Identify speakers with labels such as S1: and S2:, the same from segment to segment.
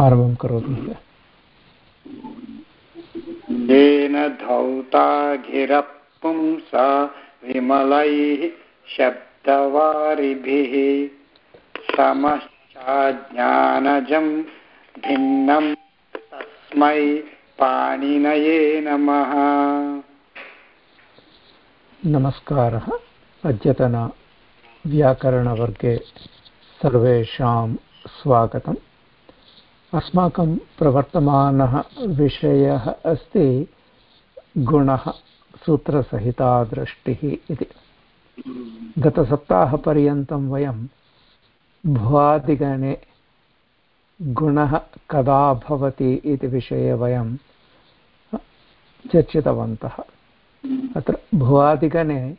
S1: आरम्भं करोतु
S2: येन धौता गिरपुंसा विमलैः शब्दवारिभिः समश्चाज्ञानजं भिन्नं तस्मै पाणिनये नमः।
S1: नमस्कारः। अद्यतनव्याकरणवर्गे सर्वेषां स्वागतम्। अस्माकं प्रवर्तमानः विषयः अस्ति गुणः सूत्रसहिता दृष्टिः इति। गतसप्ताहपर्यन्तं वयं भुवादिगणे गुणः कदा भवति इति विषये वयं चर्चितवन्तः। अत्र भुवादिगणे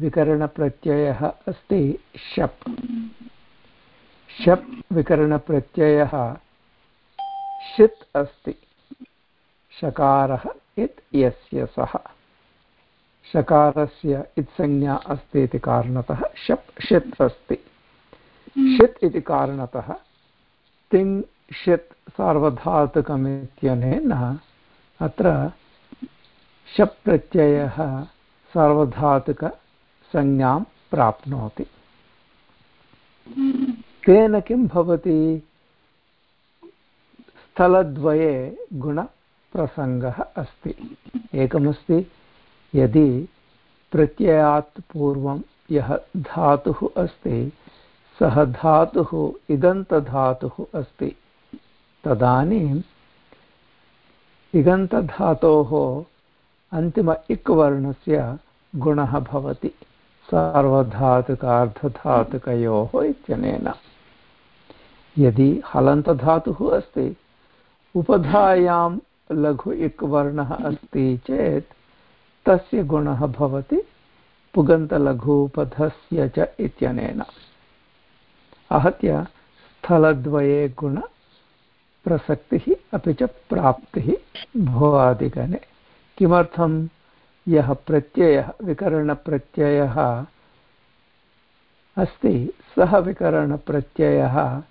S1: विकरणप्रत्ययः अस्ति शप्। शप् विकरणप्रत्ययः षित् अस्ति। शकारः इत् यस्य सः। शकारस्य इत्संज्ञा अस्ति इति कारणतः शप् षित् अस्ति। षित् इति कारणतः तिङ् षित् सार्वधातुकमित्यनेन अत्र शप् प्रत्ययः सार्वधातुकसंज्ञां प्राप्नोति। तेन किं भवति? स्थलद्वये गुणप्रसङ्गः अस्ति। एकमस्ति, यदि प्रत्ययात् पूर्वं यः धातुः अस्ति, सः धातुः इगन्तधातुः अस्ति। तदानीम् इगन्तधातोः अन्तिम इक् वर्णस्य गुणः भवति सार्वधातुकार्धधातुकयोः इत्यनेन। यदि हलन्तधातुः अस्ति उपधायां लघु इक् वर्णः अस्ति चेत् तस्य गुणः भवति पुगन्तलघूपधस्य च इत्यनेन। आहत्य स्थलद्वये गुणप्रसक्तिः अपि च प्राप्तिः भवादिगणे। किमर्थं यः प्रत्ययः, विकरणप्रत्ययः अस्ति, सः विकरणप्रत्ययः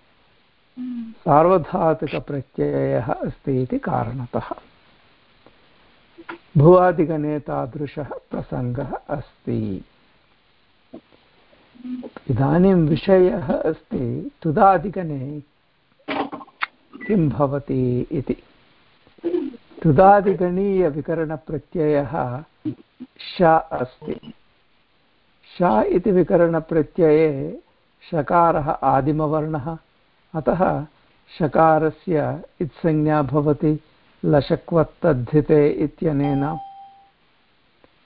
S1: सार्वधातुकप्रत्ययः अस्ति इति कारणतः। भुवादिगणे तादृशः प्रसङ्गः अस्ति। इदानीं विषयः अस्ति, तुदादिगणे किं भवति इति। तुदादिगणीयविकरणप्रत्ययः श अस्ति। श इति विकरणप्रत्यये शकारः आदिमवर्णः अतः शकारस्य इत्संज्ञा भवति, लशक्वत्तद्धिते इत्यनेन।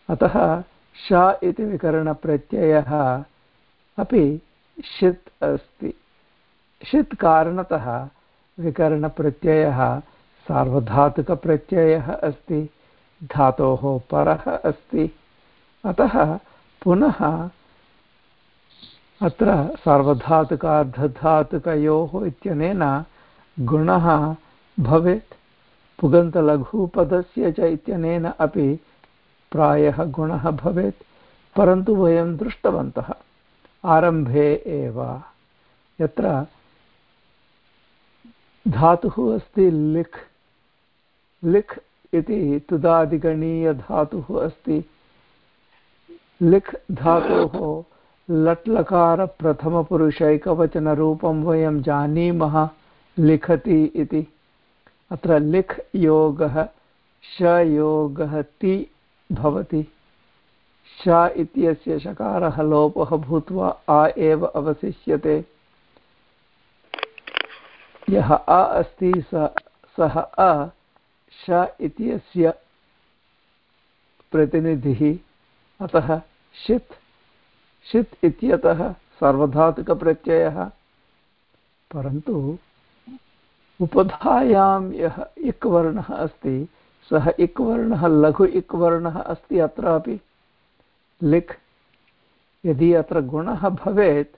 S1: अतः श इति विकरणप्रत्ययः अपि षित् अस्ति। षित् कारणतः विकरणप्रत्ययः सार्वधातुकप्रत्ययः अस्ति, धातोः परः अस्ति। अतः पुनः अत्र सार्वधातुकार्धधातुकयोः इत्यनेन गुणः भवेत्। पुगन्तलघुपदस्य च इत्यनेन अपि प्रायः गुणः भवेत्, परन्तु वयं दृष्टवन्तः। आरम्भे एव। यत्र धातुः अस्ति लिख् लिख् इति तुदादिगणीयधातुः अस्ति। लिख् धातोः लट्लकारप्रथमपुरुषैकवचनरूपं वयं जानीमः, लिखति इति। अत्र लिख् योगः शयोगः ति भवति। श इत्यस्य शकारः लोपः भूत्वा आ एव अवशिष्यते। यः अ अस्ति स, सः अ, श इत्यस्य प्रतिनिधिः, अतः षित् षित् इत्यतः सार्वधातुकप्रत्ययः। परन्तु उपधायां यः इक् वर्णः अस्ति, सः इक् वर्णः लघु इक् वर्णः अस्ति अत्रापि। लिख्, यदि अत्र गुणः भवेत्,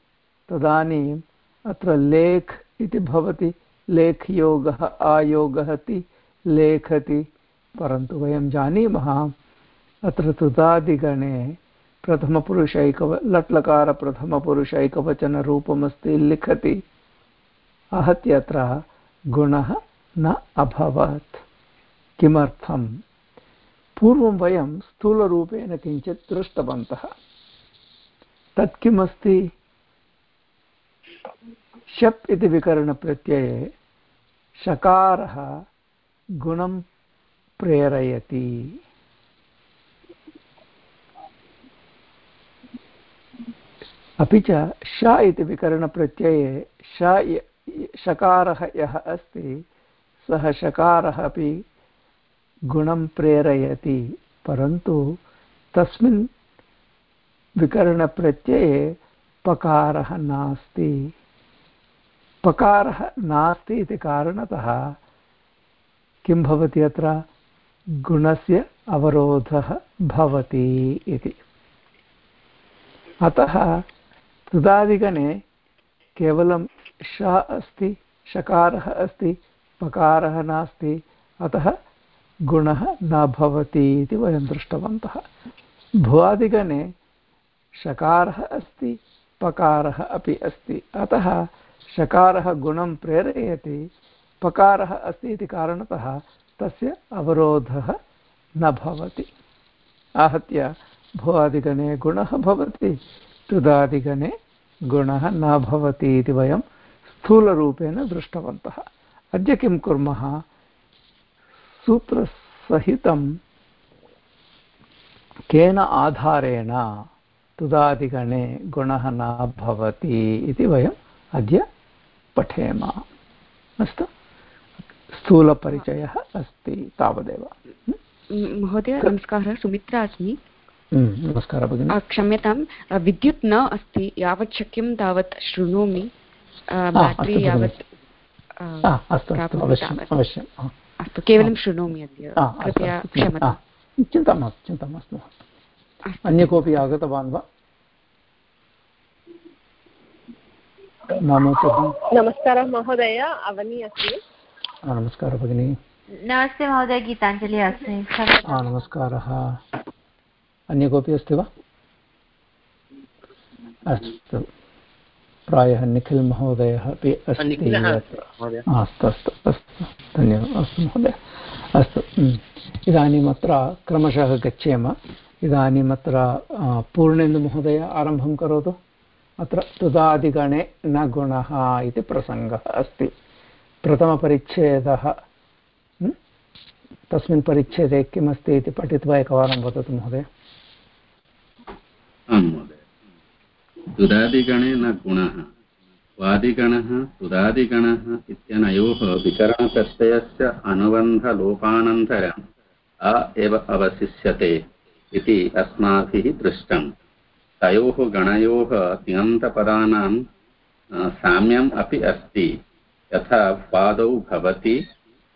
S1: तदानीम् अत्र लेख् इति भवति। लेख्योगः, आयोगः ति लेखति। परन्तु वयं जानीमः, अत्र तुदादिगणे प्रथमपुरुषैकव लट्लकारप्रथमपुरुषैकवचनरूपमस्ति लिखति। आहत्य अत्र गुणः न अभवत्। किमर्थम्? पूर्वं वयं स्थूलरूपेण किञ्चित् दृष्टवन्तः। तत् किमस्ति शप् इति विकरणप्रत्यये शकारः गुणं प्रेरयति। अपि च श इति विकरणप्रत्यये श शकारः यः अस्ति, सः शकारः अपि गुणं प्रेरयति, परन्तु तस्मिन् विकरणप्रत्यये पकारः नास्ति। पकारः नास्ति इति कारणतः किं भवति अत्र? गुणस्य अवरोधः भवति इति। अतः तुदादिगणे केवलं श अस्ति, शकारः अस्ति, पकारः नास्ति, अतः गुणः न भवति इति वयं दृष्टवन्तः। भुवादिगणे शकारः अस्ति, पकारः अपि अस्ति, अतः शकारः गुणं प्रेरयति, पकारः अस्ति इति कारणतः तस्य अवरोधः न भवति। आहत्य भुवादिगणे गुणः भवति, तुदादिगणे गुणः न भवति इति वयं स्थूलरूपेण दृष्टवन्तः। अद्य किं कुर्मः? सूत्रसहितं केन आधारेण तुदादिगणे गुणः न भवति इति वयम् अद्य पठेम। अस्तु? स्थूलपरिचयः अस्ति तावदेव।
S3: महोदय नमस्कारः सुमित्रा अस्मि।
S1: नमस्कारः भगिनि।
S3: क्षम्यतां विद्युत् न अस्ति यावत् शक्यं तावत् शृणोमि बेट्री यावत् अस्तु केवलं शृणोमि अद्य। कृपया क्षमता
S1: चिन्ता मास्तु चिन्ता मास्तु। अन्य कोऽपि आगतवान् वा?
S4: नमस्कारः महोदय अवनी अस्मि।
S1: नमस्कारः भगिनी।
S5: नमस्ते महोदय गीताञ्जलिः अस्मि।
S1: नमस्कारः। अन्य कोऽपि अस्ति वा? अस्तु। प्रायः निखिलमहोदयः अपि अस्ति अस्तु अस्तु अस्तु धन्यवादः। अस्तु महोदय। अस्तु इदानीम् अत्र क्रमशः गच्छेम। इदानीम् अत्र पूर्णेन्दुमहोदय आरम्भं करोतु। अत्र तुदादिगणे न गुणः इति प्रसङ्गः अस्ति। प्रथमपरिच्छेदः तस्मिन् परिच्छेदे किमस्ति इति पठित्वा एकवारं वदतु महोदय।
S6: आं न गुणः। वादिगणः तुदादिगणः इत्यनयोः विकरणप्रत्ययस्य अनुबन्धलोपानन्तरम् अ एव अवशिष्यते इति अस्माभिः दृष्टम्। तयोः गणयोः तिङन्तपदानां साम्यम् अपि अस्ति। यथा पादौ भवति,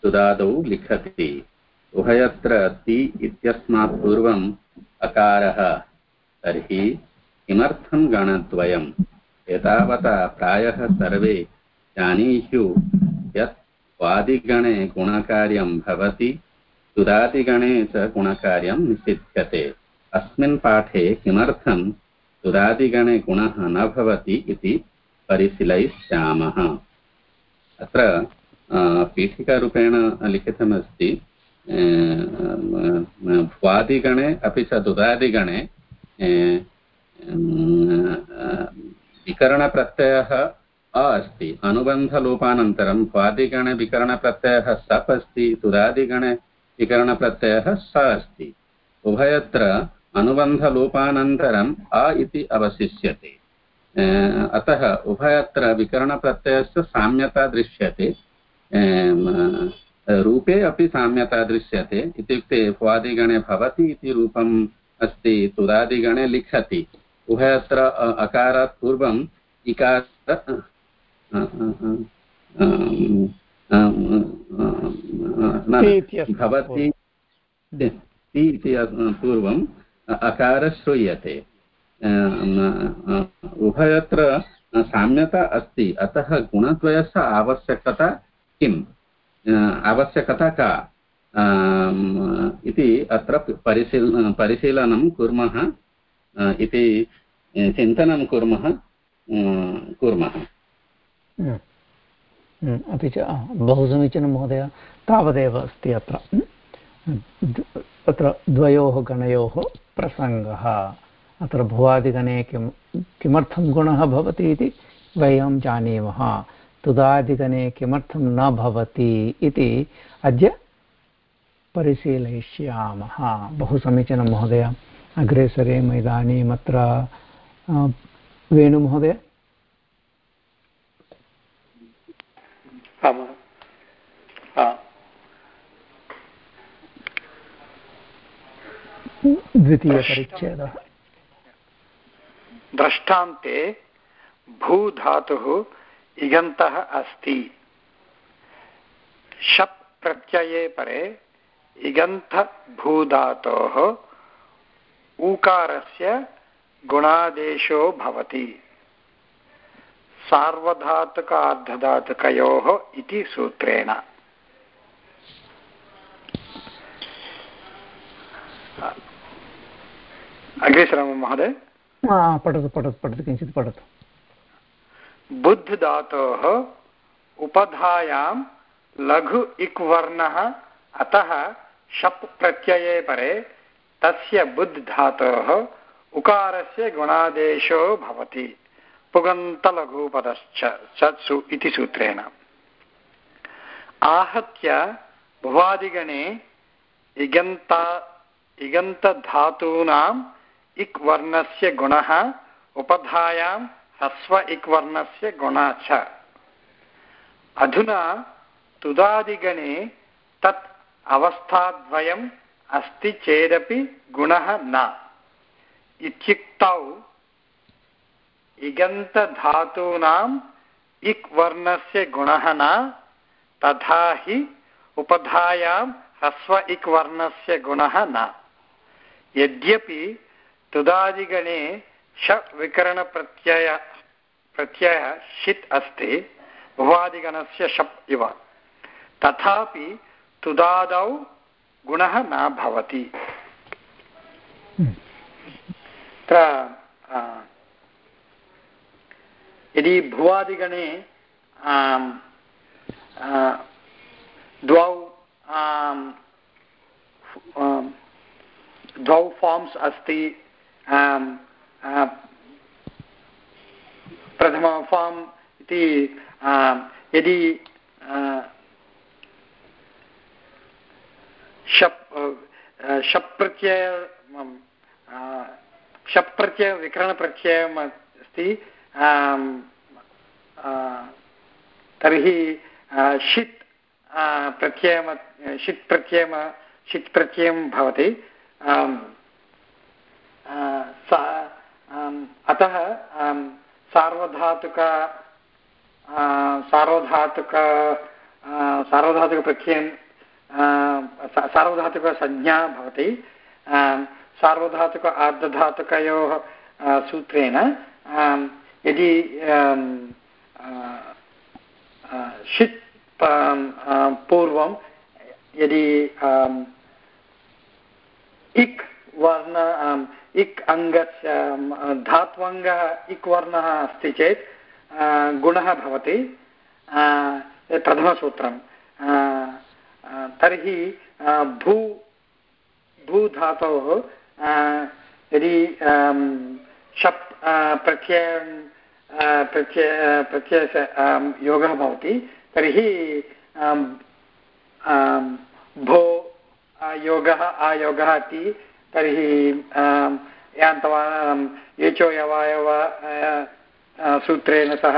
S6: सुदादौ लिखति। उभयत्र ति इत्यस्मात् पूर्वम् अकारः। तर्हि किमर्थं गणद्वयम्? एतावता प्रायः सर्वे जानीयुः यत् वादिगणे गुणकार्यं भवति सुदादिगणे च गुणकार्यं निषिध्यते। अस्मिन् पाठे किमर्थं सुरादिगणे गुणः न भवति इति परिशीलयिष्यामः। अत्र पीठिकारूपेण लिखितमस्ति भ्वादिगणे अपि च दुरादिगणे विकरणप्रत्ययः अ अस्ति। अनुबन्धलोपानन्तरं भ्वादिगणे विकरणप्रत्ययः सप् अस्ति तुरादिगणे विकरणप्रत्ययः स अस्ति। उभयत्र अनुबन्धलोपानन्तरम् अ इति अवशिष्यते। अतः उभयत्र विकरणप्रत्ययस्य साम्यता दृश्यते। रूपे अपि साम्यता दृश्यते। इत्युक्ते भ्वादिगणे भवति इति रूपम् अस्ति तुदादिगणे लिखति। उभयत्र अकारात् पूर्वम् इकार भवति इति पूर्वं अकार श्रूयते। उभयत्र साम्यता अस्ति। अतः गुणद्वयस्य आवश्यकता किम्? आवश्यकता का? इति अत्र परिशील, परिशीलनं कुर्मः, इति चिन्तनं कुर्मः कुर्मः।
S1: अपि च बहु समीचीनं महोदय, तावदेव अस्ति अत्र। तत्र द्वयोः गणयोः प्रसङ्गः। अत्र भुवादिगणे किं किमर्थं गुणः भवति इति वयं जानीमः। तुदादिगणे किमर्थं न भवति इति अद्य परिशीलयिष्यामः। बहु समीचीनं महोदय। अग्रे सरेम इदानीम् अत्र वेणुमहोदय द्वितीयपरिच्छेदः।
S2: दृष्टान्ते भूधातुः इगन्तः अस्ति। शप् प्रत्यये परे इगन्थभूधातोः ऊकारस्य गुणादेशो भवति। सार्वधातुकार्धधातुकयोः इति सूत्रेण। अग्रे महोदय।
S1: पठतु पठतु पठतु किञ्चित् पठतु।
S2: बुद्ध धातोः उपधायां लघु इक् वर्णः अतः शप् प्रत्यये परे तस्य बुद्ध धातोः उकारस्य गुणादेशो भवति। पुगन्तलघुपदश्च सत्सु इति सूत्रेण। आहत्य भुवादिगणे इगन्ता इगन्तधातूनाम् इक् वर्णस्य गुणः, उपधायां ह्रस्व इक् वर्णस्य गुणः च। अधुना तुदादिगणे तत् अवस्थाद्वयम् अस्ति चेदपि गुणः न। इत्युक्तौ इगन्तधातूनाम् इक् वर्णस्य गुणः न, तथा हि उपधायां ह्रस्व इक् वर्णस्य गुणः न। यद्यपि तुदादिगणे श विकरणप्रत्यय प्रत्ययः षित् अस्ति, भुवादिगणस्य शप् इव। तथापि तुदादौ गुणः न भवति। तत्र यदि भुवादिगणे द्वौ द्वौ फार्म्स् अस्ति प्रथम फार्म् इति यदि शप् प्रत्यय शप् प्रत्यय विकरणप्रत्ययम् अस्ति तर्हि षित् प्रत्ययम षित् प्रत्ययम, षित् प्रत्ययं भवति अतः सार्वधातुक सार्वधातुक सार्वधातुकप्रत्ययं सार्वधातुकसंज्ञा भवति। सार्वधातुक आर्धधातुकयोः सूत्रेण यदि षित् पूर्वं यदि इक् वर्ण इक् अङ्गस्य धात्वङ्गः इक् वर्णः अस्ति चेत् गुणः भवति। प्रथमसूत्रं तर्हि भू, भूधातोः यदि शप् प्रत्ययं प्रत्यय प्रत्ययस्य योगः भवति, तर्हि भो योगः आयोगः इति, तर्हि यान्तवान् येचो यवायव सूत्रेण सह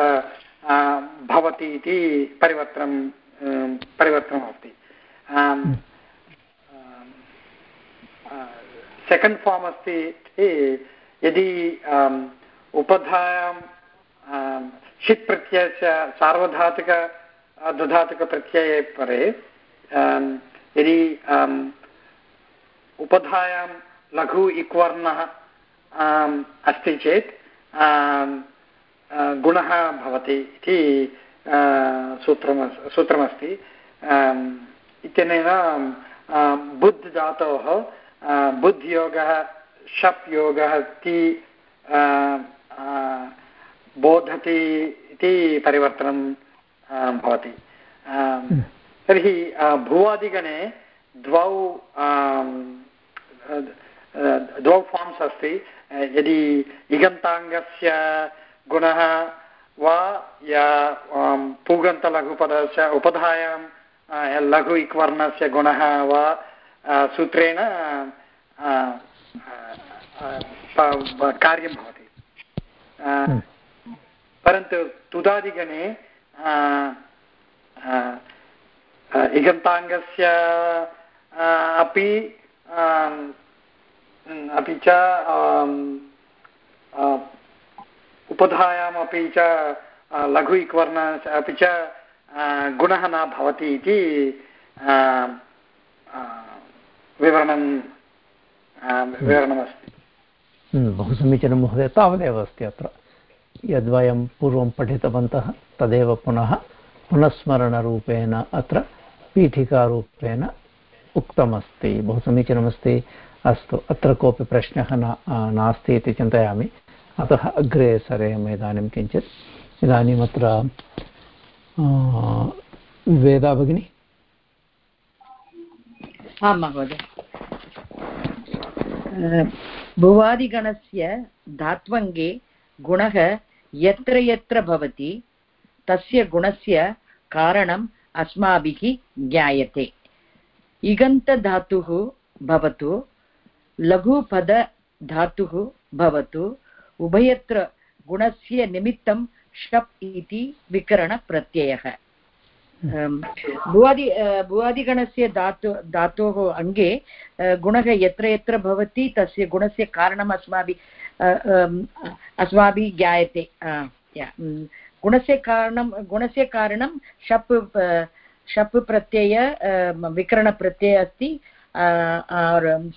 S2: भवति इति परिवर्तनं परिवर्तनं भवति सेकेण्ड् फार्म् अस्ति यदि उपधायां षित् प्रत्ययस्य सार्वधातुक दधातुकप्रत्यये परे यदि उपधायां लघु इक्वर्णः अस्ति चेत् गुणः भवति इति सूत्रम् सूत्रमस्ति इत्यनेन बुद्ध् धातोः बुद्ध्योगः शप् योगः इति बोधति इति परिवर्तनं भवति। तर्हि भुवादिगणे द्वौ द्वौ फार्म्स् अस्ति। यदि इगन्ताङ्गस्य गुणः वा, या पूगन्तलघुपदस्य उपधायां लघु इक्वर्णस्य गुणः वा सूत्रेण कार्यं भवति हम्म। परन्तु तुदादिगणे इगन्ताङ्गस्य अपि अपि च उपधायामपि च लघु इक्वर्ण अपि च गुणः न भवति इति विवरणं विवरणमस्ति।
S1: हम्म, बहु समीचीनं महोदय तावदेव अस्ति अत्र। यद्वयं पूर्वं पठितवन्तः तदेव पुनः पुनस्मरणरूपेण अत्र पीठिकारूपेण उक्तमस्ति। बहु समीचीनमस्ति। अस्तु अत्र कोऽपि प्रश्नः न नास्ति इति चिन्तयामि। अतः अग्रे सरेम इदानीं किञ्चित्। इदानीम् अत्र वेदा भगिनी
S7: आं महोदय भुवादिगणस्य धात्वङ्गे गुणः यत्र यत्र भवति तस्य गुणस्य कारणम् अस्माभिः ज्ञायते इगन्तधातुः भवतु लघुपदधातुः भवतु उभयत्र गुणस्य निमित्तं शप् इति विकरणप्रत्ययः। भुवादि भुवादिगणस्य धातु धातोः अङ्गे गुणः यत्र यत्र भवति तस्य गुणस्य कारणम् अस्माभिः अस्माभिः ज्ञायते। गुणस्य कारणं गुणस्य कारणं शप् शप् प्रत्यय विकरणप्रत्यय अस्ति।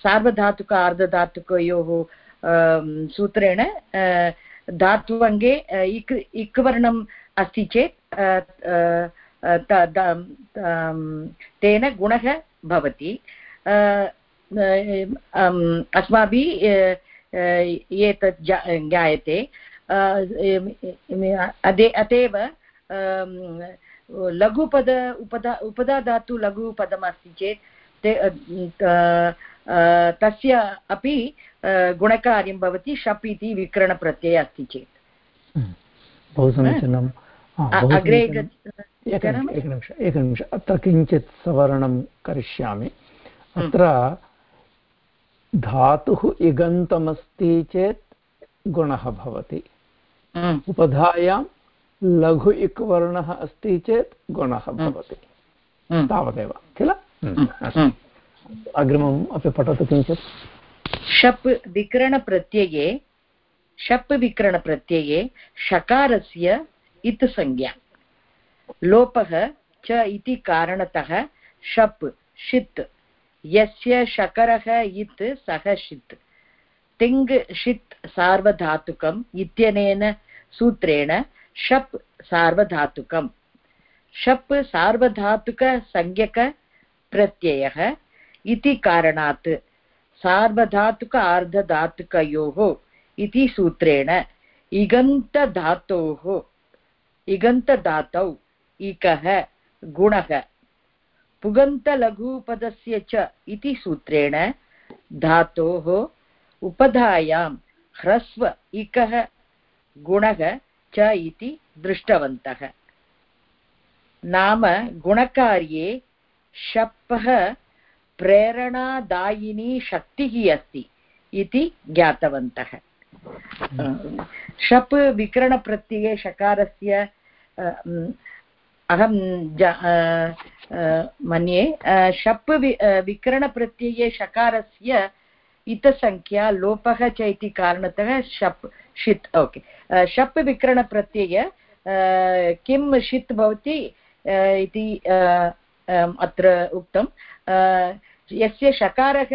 S7: सार्वधातुक अर्धधातुकयोः सूत्रेण धात्वङ्गे इक् इक् वर्णम् अस्ति चेत् तेन गुणः भवति। अस्माभिः एतत् ज्ञायते। अदे अतएव लघुपद, उपदा, उपदाधातु लघुपदमस्ति चेत् तस्य अपि गुणकार्यं भवति शप् इति विकरणप्रत्ययः अस्ति चेत्।
S1: बहु समीचीनं अग्रे एकनिमिष एकनिमिष अत्र किञ्चित् सवर्णं करिष्यामि। अत्र धातुः इगन्तमस्ति चेत् गुणः भवति। उपधायां लघु इक् वर्णः अस्ति चेत् गुणः भवति। तावदेव। किल? अग्रिमम् अपि पठतु किञ्चित्।
S7: शप् विकरणप्रत्यये शप् विकरणप्रत्यये शकारस्य इत् संज्ञा। लोपः च इति कारणतः शप्, षित्। यस्य शकरः इत्, सः षित्। तिङ्, षित् सार्वधातुकम् इत्यनेन सूत्रेण शप् सार्वधातुकम्। शप् सार्वधातुकसंज्ञकप्रत्ययः इति कारणात्। सार्वधातुक आर्धधातुकयोः इति सूत्रेण इगन्तधातोः। इगन्तधातौ, इकः, गुणः। पुगन्तलघुपदस्य च इति सूत्रेण धातोः उपधायां ह्रस्व, इकः, गुणः च इति दृष्टवन्तः। नाम गुणकार्ये शपः प्रेरणादायिनी शक्तिः अस्ति इति ज्ञातवन्तः। शप् विकरणप्रत्यये शकारस्य अहं मन्ये शप् विकरणप्रत्यये शकारस्य इतसङ्ख्या लोपः च कारणतः शप्, षित्, ओके। शप् विकरणप्रत्यय किं षित् भवति इति अत्र उक्तं यस्य शकारः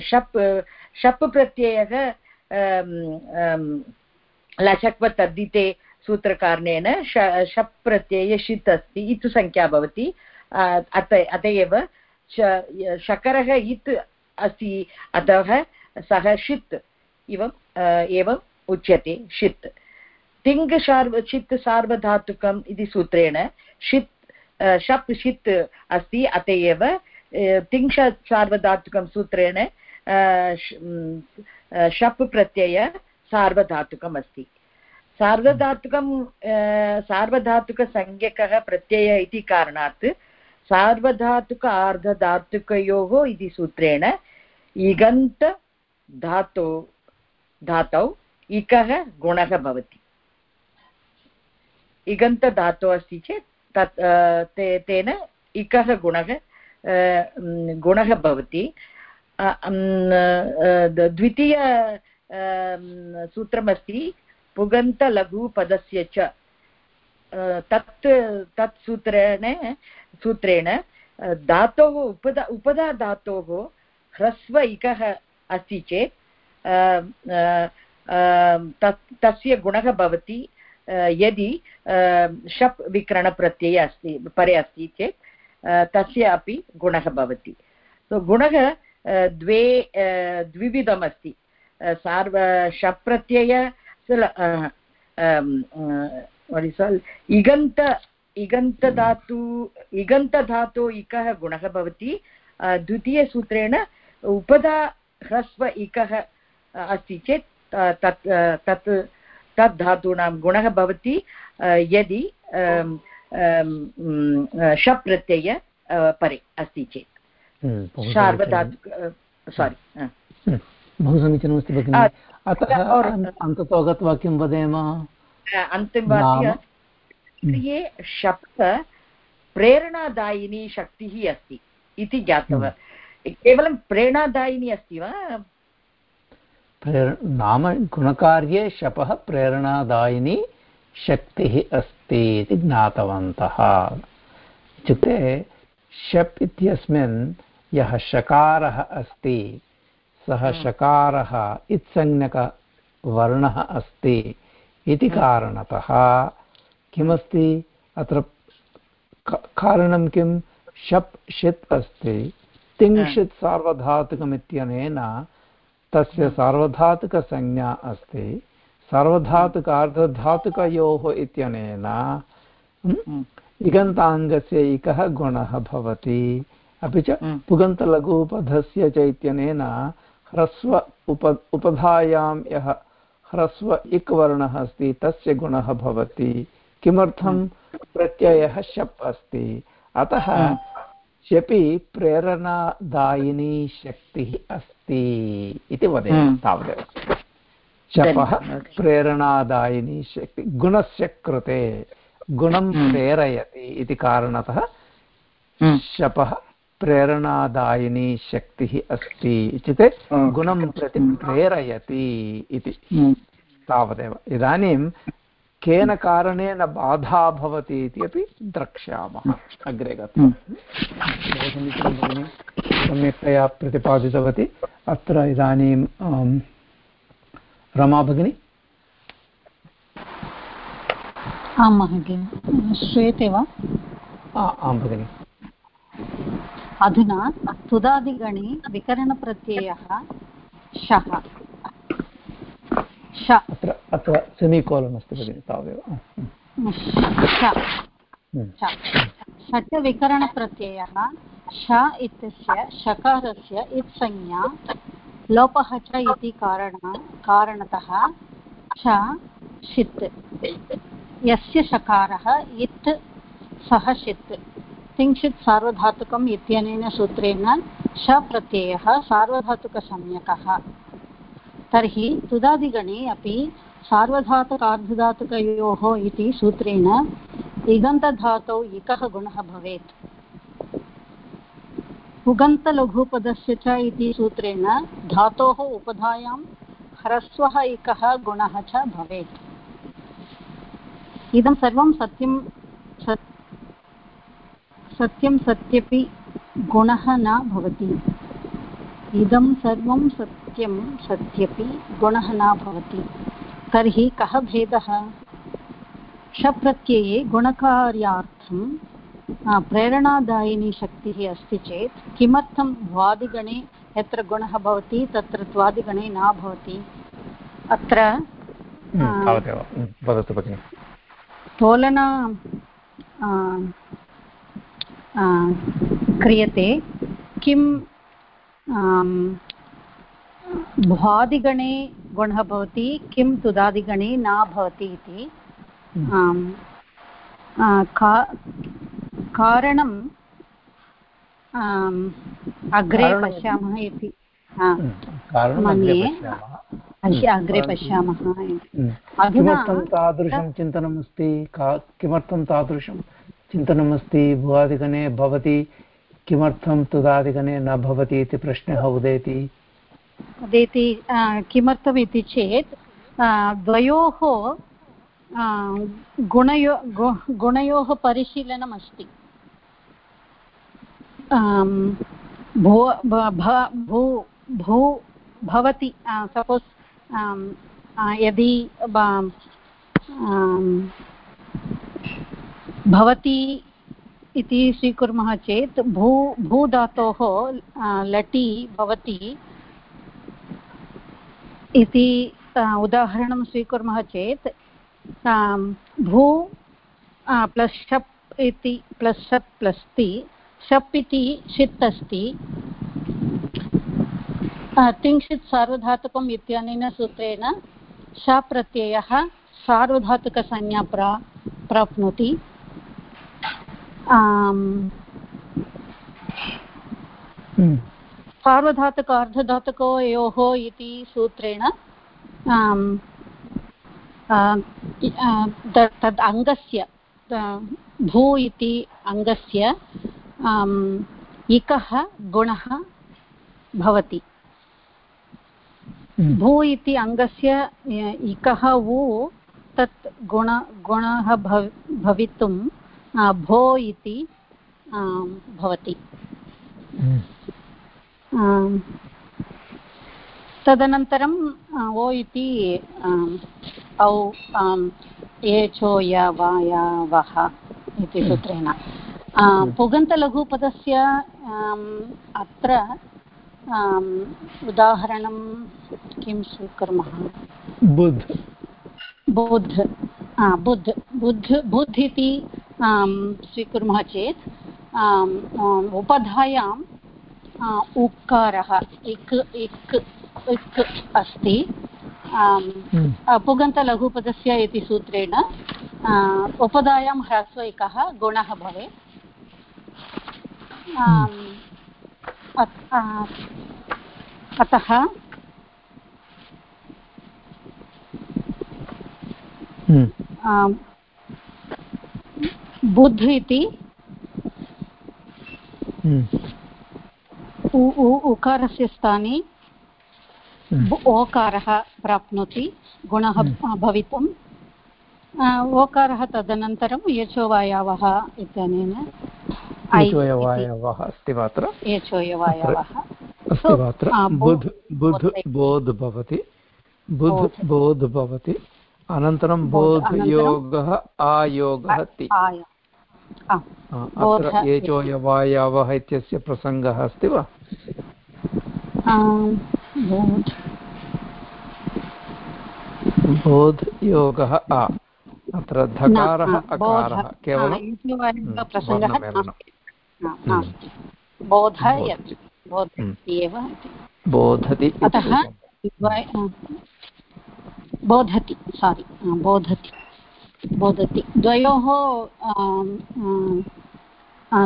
S7: शप् शप् प्रत्ययः लचक्व तद्धिते सूत्रकारणेन शप् प्रत्यये षित् अस्ति इत् सङ्ख्या भवति अत अत एव शकरः इत् अस्ति अतः सः षित् इवम् एवम् उच्यते षित् तिङ् सार्व चित् सार्वधातुकम् इति सूत्रेण षित् शप् षित् अस्ति, अत एव। तिङ्ष सार्वधातुकं सूत्रेण शप् प्रत्यय सार्वधातुकम् अस्ति। सार्वधातुकं सार्वधातुकसंज्ञकः प्रत्ययः इति कारणात् सार्वधातुक आर्धधातुकयोः इति सूत्रेण इगन्त धातो, धातौ इकः गुणः भवति। इगन्तधातुः अस्ति चेत् तत् ते, तेन इकः गुणः गुणः भवति। द्वितीय सूत्रमस्ति, पुगन्तलघुपदस्य च। तत् तत् सूत्रेण सूत्रेण धातोः उपदा उपदा धातोः ह्रस्व इकः अस्ति चेत् तस्य गुणः भवति। यदि शप् विकरणप्रत्यये अस्ति, परे अस्ति चेत् तस्य अपि गुणः भवति। सो गुणः द्वे द्विविधमस्ति। सार्व, शप् प्रत्यय इगन्त इगन्तधातु इगन्तधातु इकः गुणः भवति। द्वितीयसूत्रेण उपधा ह्रस्व इकः अस्ति चेत् तत् तत् तत् धातूनां गुणः भवति यदि शप् प्रत्यय परे अस्ति चेत्। सार्वधातुक सारि
S1: बहु समीचीनमस्ति भगिनि। अतः अन्ततो गत्वा किं वदेम।
S7: अन्तिमवाक्ये। शप् प्रेरणादायिनी शक्तिः अस्ति इति ज्ञातव। केवलं प्रेरणादायिनी अस्ति वा?
S1: नाम गुणकार्ये शपः प्रेरणादायिनी शक्तिः अस्ति इति ज्ञातवन्तः। इत्युक्ते शप् इत्यस्मिन् यः शकारः अस्ति सः शकारः इत्संज्ञकवर्णः अस्ति इति कारणतः किमस्ति? अत्र कारणं किं? शप् षित् अस्ति। तिङ्षित् सार्वधातुकमित्यनेन तस्य सार्वधातुकसंज्ञा अस्ति। सार्वधातुक अर्धधातुकयोः इत्यनेन इगन्ताङ्गस्य इकः गुणः भवति। अपि च पुगन्तलघुपधस्य च इत्यनेन ह्रस्व उप उपधायां यः ह्रस्व इक् वर्णः अस्ति तस्य गुणः भवति। किमर्थं? प्रत्ययः शप् अस्ति। अतः शपि प्रेरणादायिनी शक्तिः अस्ति इति वदेम तावदेव। शपः प्रेरणादायिनी शक्ति गुणस्य कृते गुणं प्रेरयति इति कारणतः शपः प्रेरणादायिनी शक्तिः अस्ति इत्युक्ते गुणं प्रति प्रेरयति इति तावदेव। इदानीं केन कारणेन बाधा भवति इति अपि द्रक्ष्यामः। अग्रे गत्वा। बहु समीचीनं भगिनि सम्यक्तया प्रतिपादितवती। अत्र इदानीं रमा भगिनी?
S8: आं महोदय श्रूयते वा?
S1: आं भगिनि।
S8: अधुना तुदादिगणे विकरणप्रत्ययः शः।
S1: अत्र अत्र सेमिकोलन् अस्ति भगिनि तावदेव.
S8: षट् विकरणप्रत्ययः श. इत्यस्य शकारस्य इत्संज्ञा लोपः च इति कारण कारणतः च षित्. यस्य शकारः इत् सः षित्. तिङ्क्षित् सार्वधातुकम् इत्यनेन सूत्रेण श प्रत्ययः सार्वधातुकसंज्ञकः. तर्हि तुदादिगणे अपि सार्वधातुकार्धधातुकयोः इति सूत्रेण इगन्तधातौ इकः गुणः भवेत्। उगन्तलघुपदस्य च इति सूत्रेण धातोः उपधायां ह्रस्वः इकः गुणः च भवेत्। इदं सर्वं सत्यं सत्यं सत्यपि गुणः न भवति। इदं सर्वं सत्यं सत्यपि गुणः न भवति। तर्हि कः भेदः? शप्रत्यये गुणकार्यार्थं प्रेरणादायिनी शक्तिः अस्ति चेत् किमर्थं द्वादिगणे यत्र गुणः भवति तत्र द्वादिगणे न भवति? अत्र
S1: वदतु भगिनि।
S8: तोलना क्रियते किं भ्वादिगणे गुणः भवति किं तुदादिगणे न भवति इति। कारणं अग्रे पश्यामः इति। मन्ये। अग्रे पश्यामः
S1: किमर्थं तादृशं चिन्तनमस्ति? किमर्थं तादृशं चिन्तनमस्ति? भुवादिगणे भवति किमर्थं तुदादिगणे न भवति इति प्रश्नः उदेति।
S8: उदेति किमर्थमिति चेत् द्वयोः गुणयो गुणयोः परिशीलनमस्ति। भू भू भू भवति सपोस् यदि भवति इति स्वीकुर्मः चेत्, भू, भूधातोः लटि भवति इति उदाहरणं स्वीकुर्मः चेत् भू प्लस् शप् इति, प्लस् शप् प्लस् ति, शप् इति षित् अस्ति। तिङ्क्षित् सार्वधातुकम् इत्यनेन सूत्रेण शप्रत्ययः सार्वधातुकसंज्ञा प्रा, प्राप्नोति। सार्वधातुक अर्धधातुकयोः इति सूत्रेण तद् अङ्गस्य भू इति अङ्गस्य इकः गुणः भवति। भू इति अङ्गस्य इकः उ तत् गुण गुणः भव भवितुं भो इति भवति। तदनन्तरं ओ इति औ एचो य वा या वः इति सूत्रेण. पुगन्तलघुपदस्य अत्र उदाहरणं किं स्वीकुर्मः?
S1: बुद्
S8: बुद् बुद् बुद् बुद् इति स्वीकुर्मः चेत् उपधायाम् उकारः इक् इक् इक् अस्ति। पुगन्तलघुपदस्य इति सूत्रेण उपधायां ह्रस्व गुणः भवेत्। अतः बुद्ध इति उकारस्य स्थाने ओकारः प्राप्नोति गुणः भवितुम् ओकारः तदनन्तरं यचोवायावः इत्यनेन
S1: एचोयवायवः अस्ति वा अत्र
S8: एचोयवायवः
S1: अस्ति वा अत्र बुध् बुध्। बोध् भवति। बुध्। बोध् भवति। अनन्तरं बोधयोगः आयोगः ति। अत्र एचोयवायवः इत्यस्य प्रसङ्गः अस्ति वा? बोध्। योगः आ। अत्र धकारः अकारः केवलं बोधति
S8: अतः बोधति सारि बोधति। बोधति। द्वयोः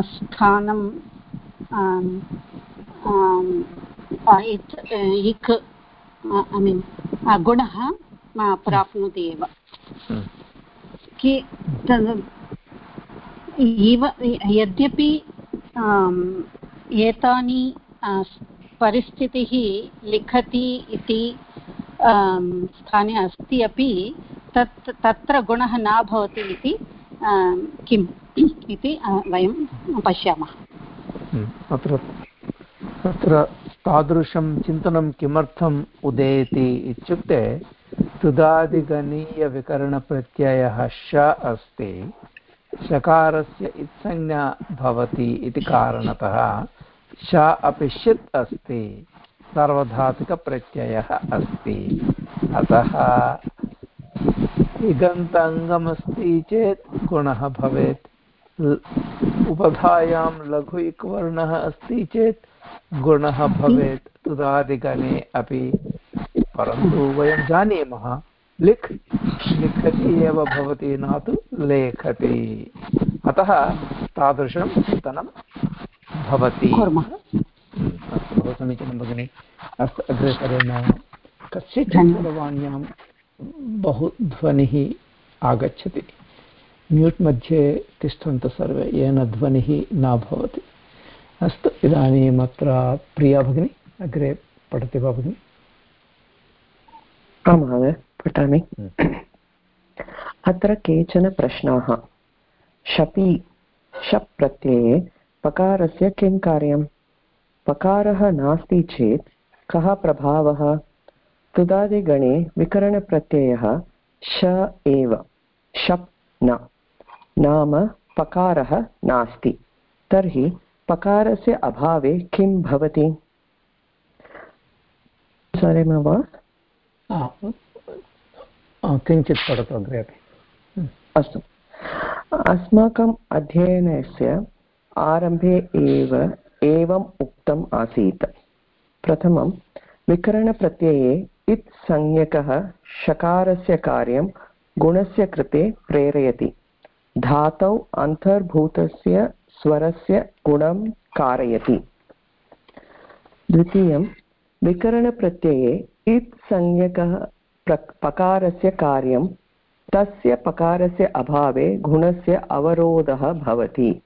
S8: स्थानं इक् ऐ मीन् गुणः प्राप्नोति एव कि इव यद्यपि एतानि परिस्थितिः लिखति इति स्थाने अस्ति अपि तत् तत्र गुणः न भवति इति किम् इति वयं पश्यामः
S1: अत्र तत्र तादृशं चिन्तनं किमर्थम् उदेति इत्युक्ते तुदादिगणीयविकरणप्रत्ययः श अस्ति शकारस्य इत्संज्ञा भवति इति कारणतः श अपि षित् अस्ति, सार्वधातुकप्रत्ययः अस्ति। अतः इगन्ताङ्गमस्ति चेत् गुणः भवेत् उपधायां लघु इक्वर्णः अस्ति चेत् गुणः भवेत् तुदादिगणे अपि। परन्तु वयं जानीमः लिख् लिखति एव भवति न तु लेखति। अतः तादृशं चिन्तनं भवति। अस्तु बहु समीचीनं भगिनि। अस्तु अग्रे सरेम कस्यचित् दूरवाण्यां बहु ध्वनिः आगच्छति। म्यूट् मध्ये तिष्ठन्तु सर्वे येन ध्वनिः न भवति। अस्तु। इदानीम् अत्र प्रिया भगिनी अग्रे पठति वा भगिनि?
S9: आं महोदय पठामि। अत्र केचन प्रश्नाः। शपि शप् प्रत्यये पकारस्य किं कार्यं पकारः नास्ति चेत् कः प्रभावः? तुदादिगणे विकरणप्रत्ययः श एव। शप् न। नाम पकारः नास्ति। तर्हि पकारस्य अभावे किं भवति? सरेम वा
S1: किञ्चित् पठतु अग्रे अपि।
S9: अस्तु। अस्माकम् अध्ययनस्य आरम्भे एव एवम् उक्तम् आसीत्। प्रथमं विकरणप्रत्यये इत् संज्ञकः शकारस्य कार्यं गुणस्य कृते प्रेरयति। धातौ अन्तर्भूतस्य स्वरस्य गुणं कारयति। द्वितीयं विकरणप्रत्यये इत् संज्ञकः पकारस्य कार्यं तस्य पकारस्य अभावे गुणस्य अवरोधः भवति।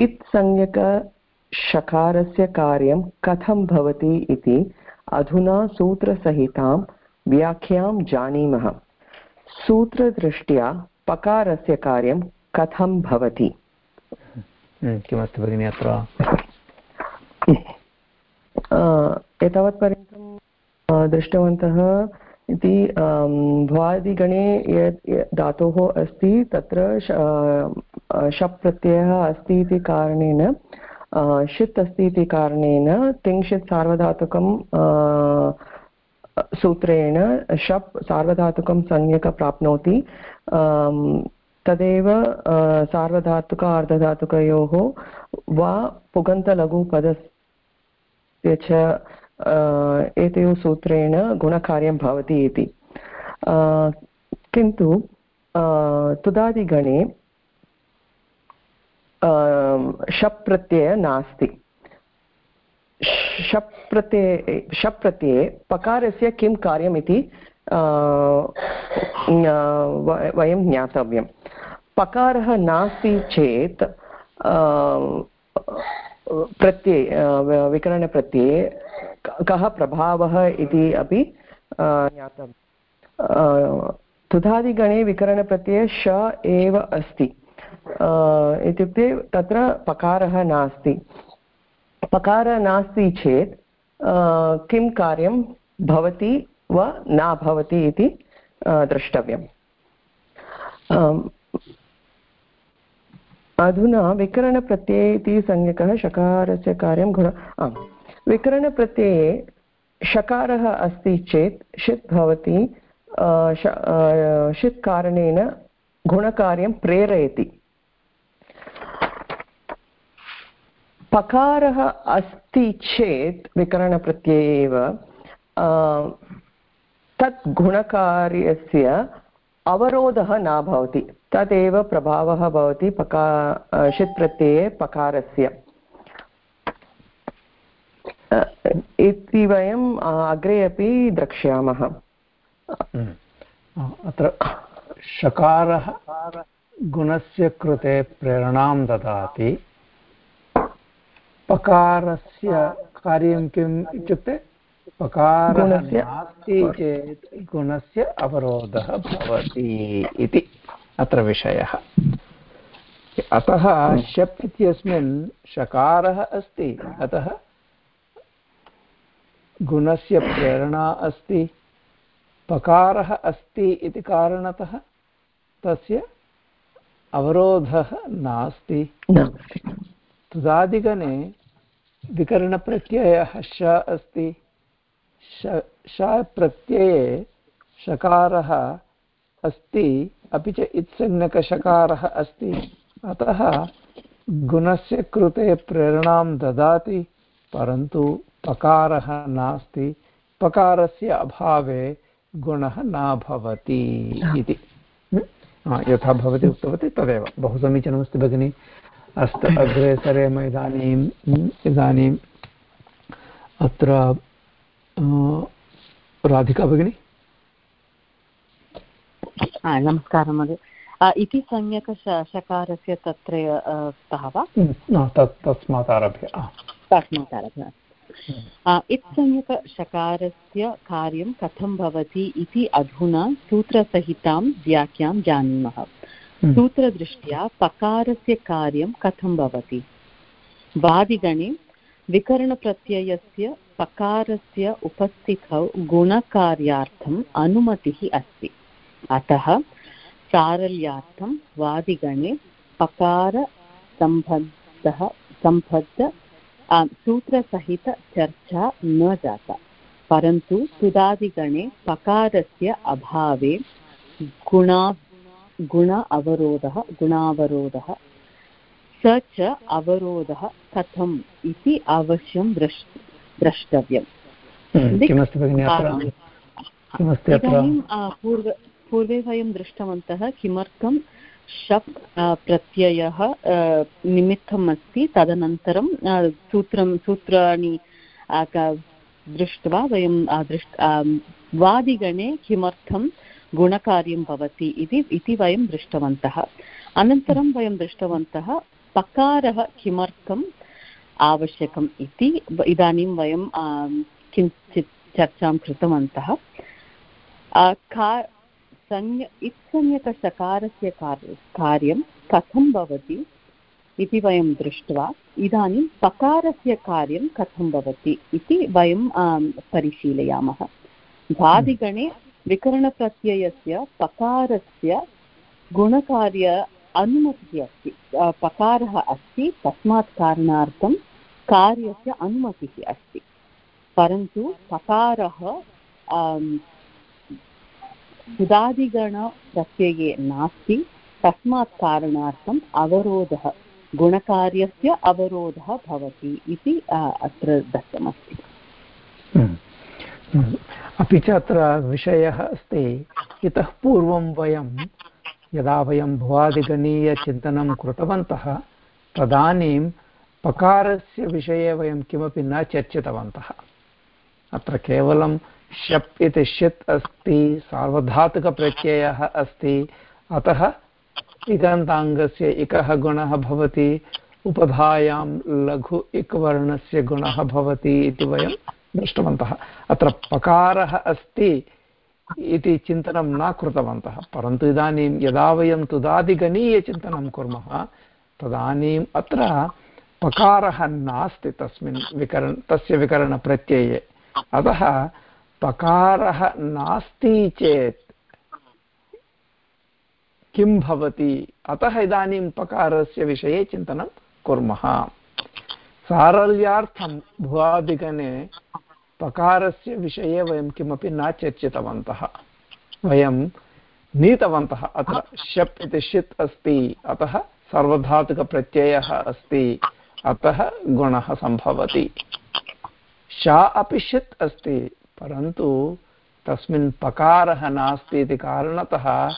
S9: इत् संज्ञकशकारस्य कार्यं कथं भवति इति अधुना सूत्रसहितां व्याख्यां जानीमः। सूत्रदृष्ट्या पकारस्य कार्यं कथं भवति?
S1: हम्म, किमस्ति भगिनि अत्र
S9: एतावत्पर्यन्तं दृष्टवन्तः इति भ्वादिगणे यत् धातोः अस्ति तत्र शप् प्रत्ययः अस्ति इति कारणेन षित् अस्ति इति कारणेन तिङ्क्षित् सार्वधातुकं सूत्रेण शप् सार्वधातुकं संज्ञक प्राप्नोति तदेव सार्वधातुक अर्धधातुकयोः वा पुगन्तलघुपदस्य च एतयोः सूत्रेण गुणकार्यं भवति इति। किन्तु तुदादिगणे शप् प्रत्ययः नास्ति। शप् प्रत्यये शप् प्रत्यये पकारस्य किं कार्यम् इति वयं ज्ञातव्यं पकारः नास्ति चेत् प्रत्यये विकरणप्रत्यये कः प्रभावः इति अपि ज्ञातव्यं तुधादिगणे विकरणप्रत्यये श एव अस्ति इत्युक्ते तत्र पकारः नास्ति पकारः नास्ति चेत् किं कार्यं भवति वा न भवति इति द्रष्टव्यम्. अधुना विकरणप्रत्यये इति संज्ञकः शकारस्य कार्यं गुण, आम्, विकरणप्रत्यये शकारः अस्ति चेत् षित् भवति षित् कारणेन गुणकार्यं प्रेरयति. पकारः अस्ति चेत् विकरणप्रत्यये एव तत् गुणकार्यस्य अवरोधः न भवति। तदेव प्रभावः भवति पका षित् प्रत्यये पकारस्य। इति वयम् अग्रे अपि द्रक्ष्यामः।
S1: अत्र शकारः गुणस्य कृते प्रेरणां ददाति। पकारस्य कार्यं किम् इत्युक्ते पकारः नास्ति चेत् गुणस्य अवरोधः भवति इति अत्र विषयः। अतः शप् इत्यस्मिन् शकारः अस्ति अतः गुणस्य प्रेरणा अस्ति पकारः अस्ति इति कारणतः तस्य अवरोधः नास्ति। तुदादिगणे विकरणप्रत्ययः श अस्ति। श प्रत्यये शकारः अस्ति अपि च इत्संज्ञकशकारः अस्ति। अतः गुणस्य कृते प्रेरणां ददाति परन्तु पकारः नास्ति। पकारस्य अभावे गुणः न भवति इति। यथा भवती उक्तवती तदेव। बहु समीचीनमस्ति भगिनि। अस्तु अग्रे सरेम इदानीम् इदानीम् अत्र राधिका भगिनी?
S10: नमस्कारः महोदय। इति सम्यक् शकारस्य तत्र स्तः वा?
S1: तस्मात् आरभ्य
S10: तस्मात् आरभ्य। इत्संज्ञकशकारस्य कार्यं कथं भवति इति अधुना सूत्रसहितां व्याख्यां जानीमः। हम्म। सूत्रदृष्ट्या पकारस्य कार्यं कथं भवति? वादिगणे विकरणप्रत्ययस्य पकारस्य उपस्थितौ गुणकार्यार्थम् अनुमतिः अस्ति। अतः सारल्यार्थं वादिगणे पकारसम्बद्धः सम्बद्ध सूत्रसहितचर्चा न जाता। परन्तु सुदादिगणे पकारस्य अभावे गुणा, गुण अवरोधः, गुणावरोधः स च अवरोधः कथम् इति अवश्यं द्रष् द्रष्टव्यम्।
S1: हम्म,
S10: इदानीं पूर्व पूर्वे वयं दृष्टवन्तः किमर्थं शप् प्रत्ययः निमित्तम् अस्ति। तदनन्तरं सूत्रं सूत्राणि दृष्ट्वा वयं दृष् वादिगणे किमर्थं गुणकार्यं भवति इति इति वयं दृष्टवन्तः। अनन्तरं वयं दृष्टवन्तः पकारः किमर्थम् आवश्यकम् इति इदानीं वयं किञ्चित् चर्चां कृतवन्तः। का, संज्ञ, इत्संज्ञकसकारस्य कार्यं कथं भवति इति वयं दृष्ट्वा, इदानीं पकारस्य कार्यं कथं भवति इति वयं परिशीलयामः। भादिगणे विकरणप्रत्ययस्य पकारस्य गुणकार्य अनुमतिः अस्ति। पकारः अस्ति, तस्मात् कारणार्थं कार्यस्य अनुमतिः अस्ति। परन्तु पकारः सुदादिगणप्रत्यये नास्ति, तस्मात् कारणार्थम् अवरोधः, गुणकार्यस्य अवरोधः भवति इति अत्र दत्तमस्ति।
S1: अपि च अत्र विषयः अस्ति, इतः पूर्वं वयं यदा वयं भुवादिगणीयचिन्तनं कृतवन्तः, तदानीं पकारस्य विषये वयं किमपि न चर्चितवन्तः। अत्र केवलं शप् इति षित् अस्ति, सार्वधातुकप्रत्ययः अस्ति, अतः इगन्ताङ्गस्य इकः गुणः भवति, उपधायां लघु इक्वर्णस्य गुणः भवति इति वयं दृष्टवन्तः। अत्र पकारः अस्ति इति चिन्तनं न कृतवन्तः। परन्तु इदानीं यदा वयं तुदादिगणीयचिन्तनं कुर्मः, तदानीम् अत्र पकारः नास्ति तस्मिन् विकरण, तस्य विकरणप्रत्यये। अतः पकारः नास्ति चेत् किं भवति? अतः इदानीं पकारस्य विषये चिन्तनं कुर्मः। सारल्यार्थं भुवादिगणे पकारस्य विषये वयं किमपि न चर्चितवन्तः। वयं नीतवन्तः। अत्र शप् इति षित् अस्ति, अतः सर्वधातुकप्रत्ययः अस्ति, अतः गुणः सम्भवति। शा अपि षित् अस्ति, परन्तु तस्मिन् पकारः नास्ति इति कारणतः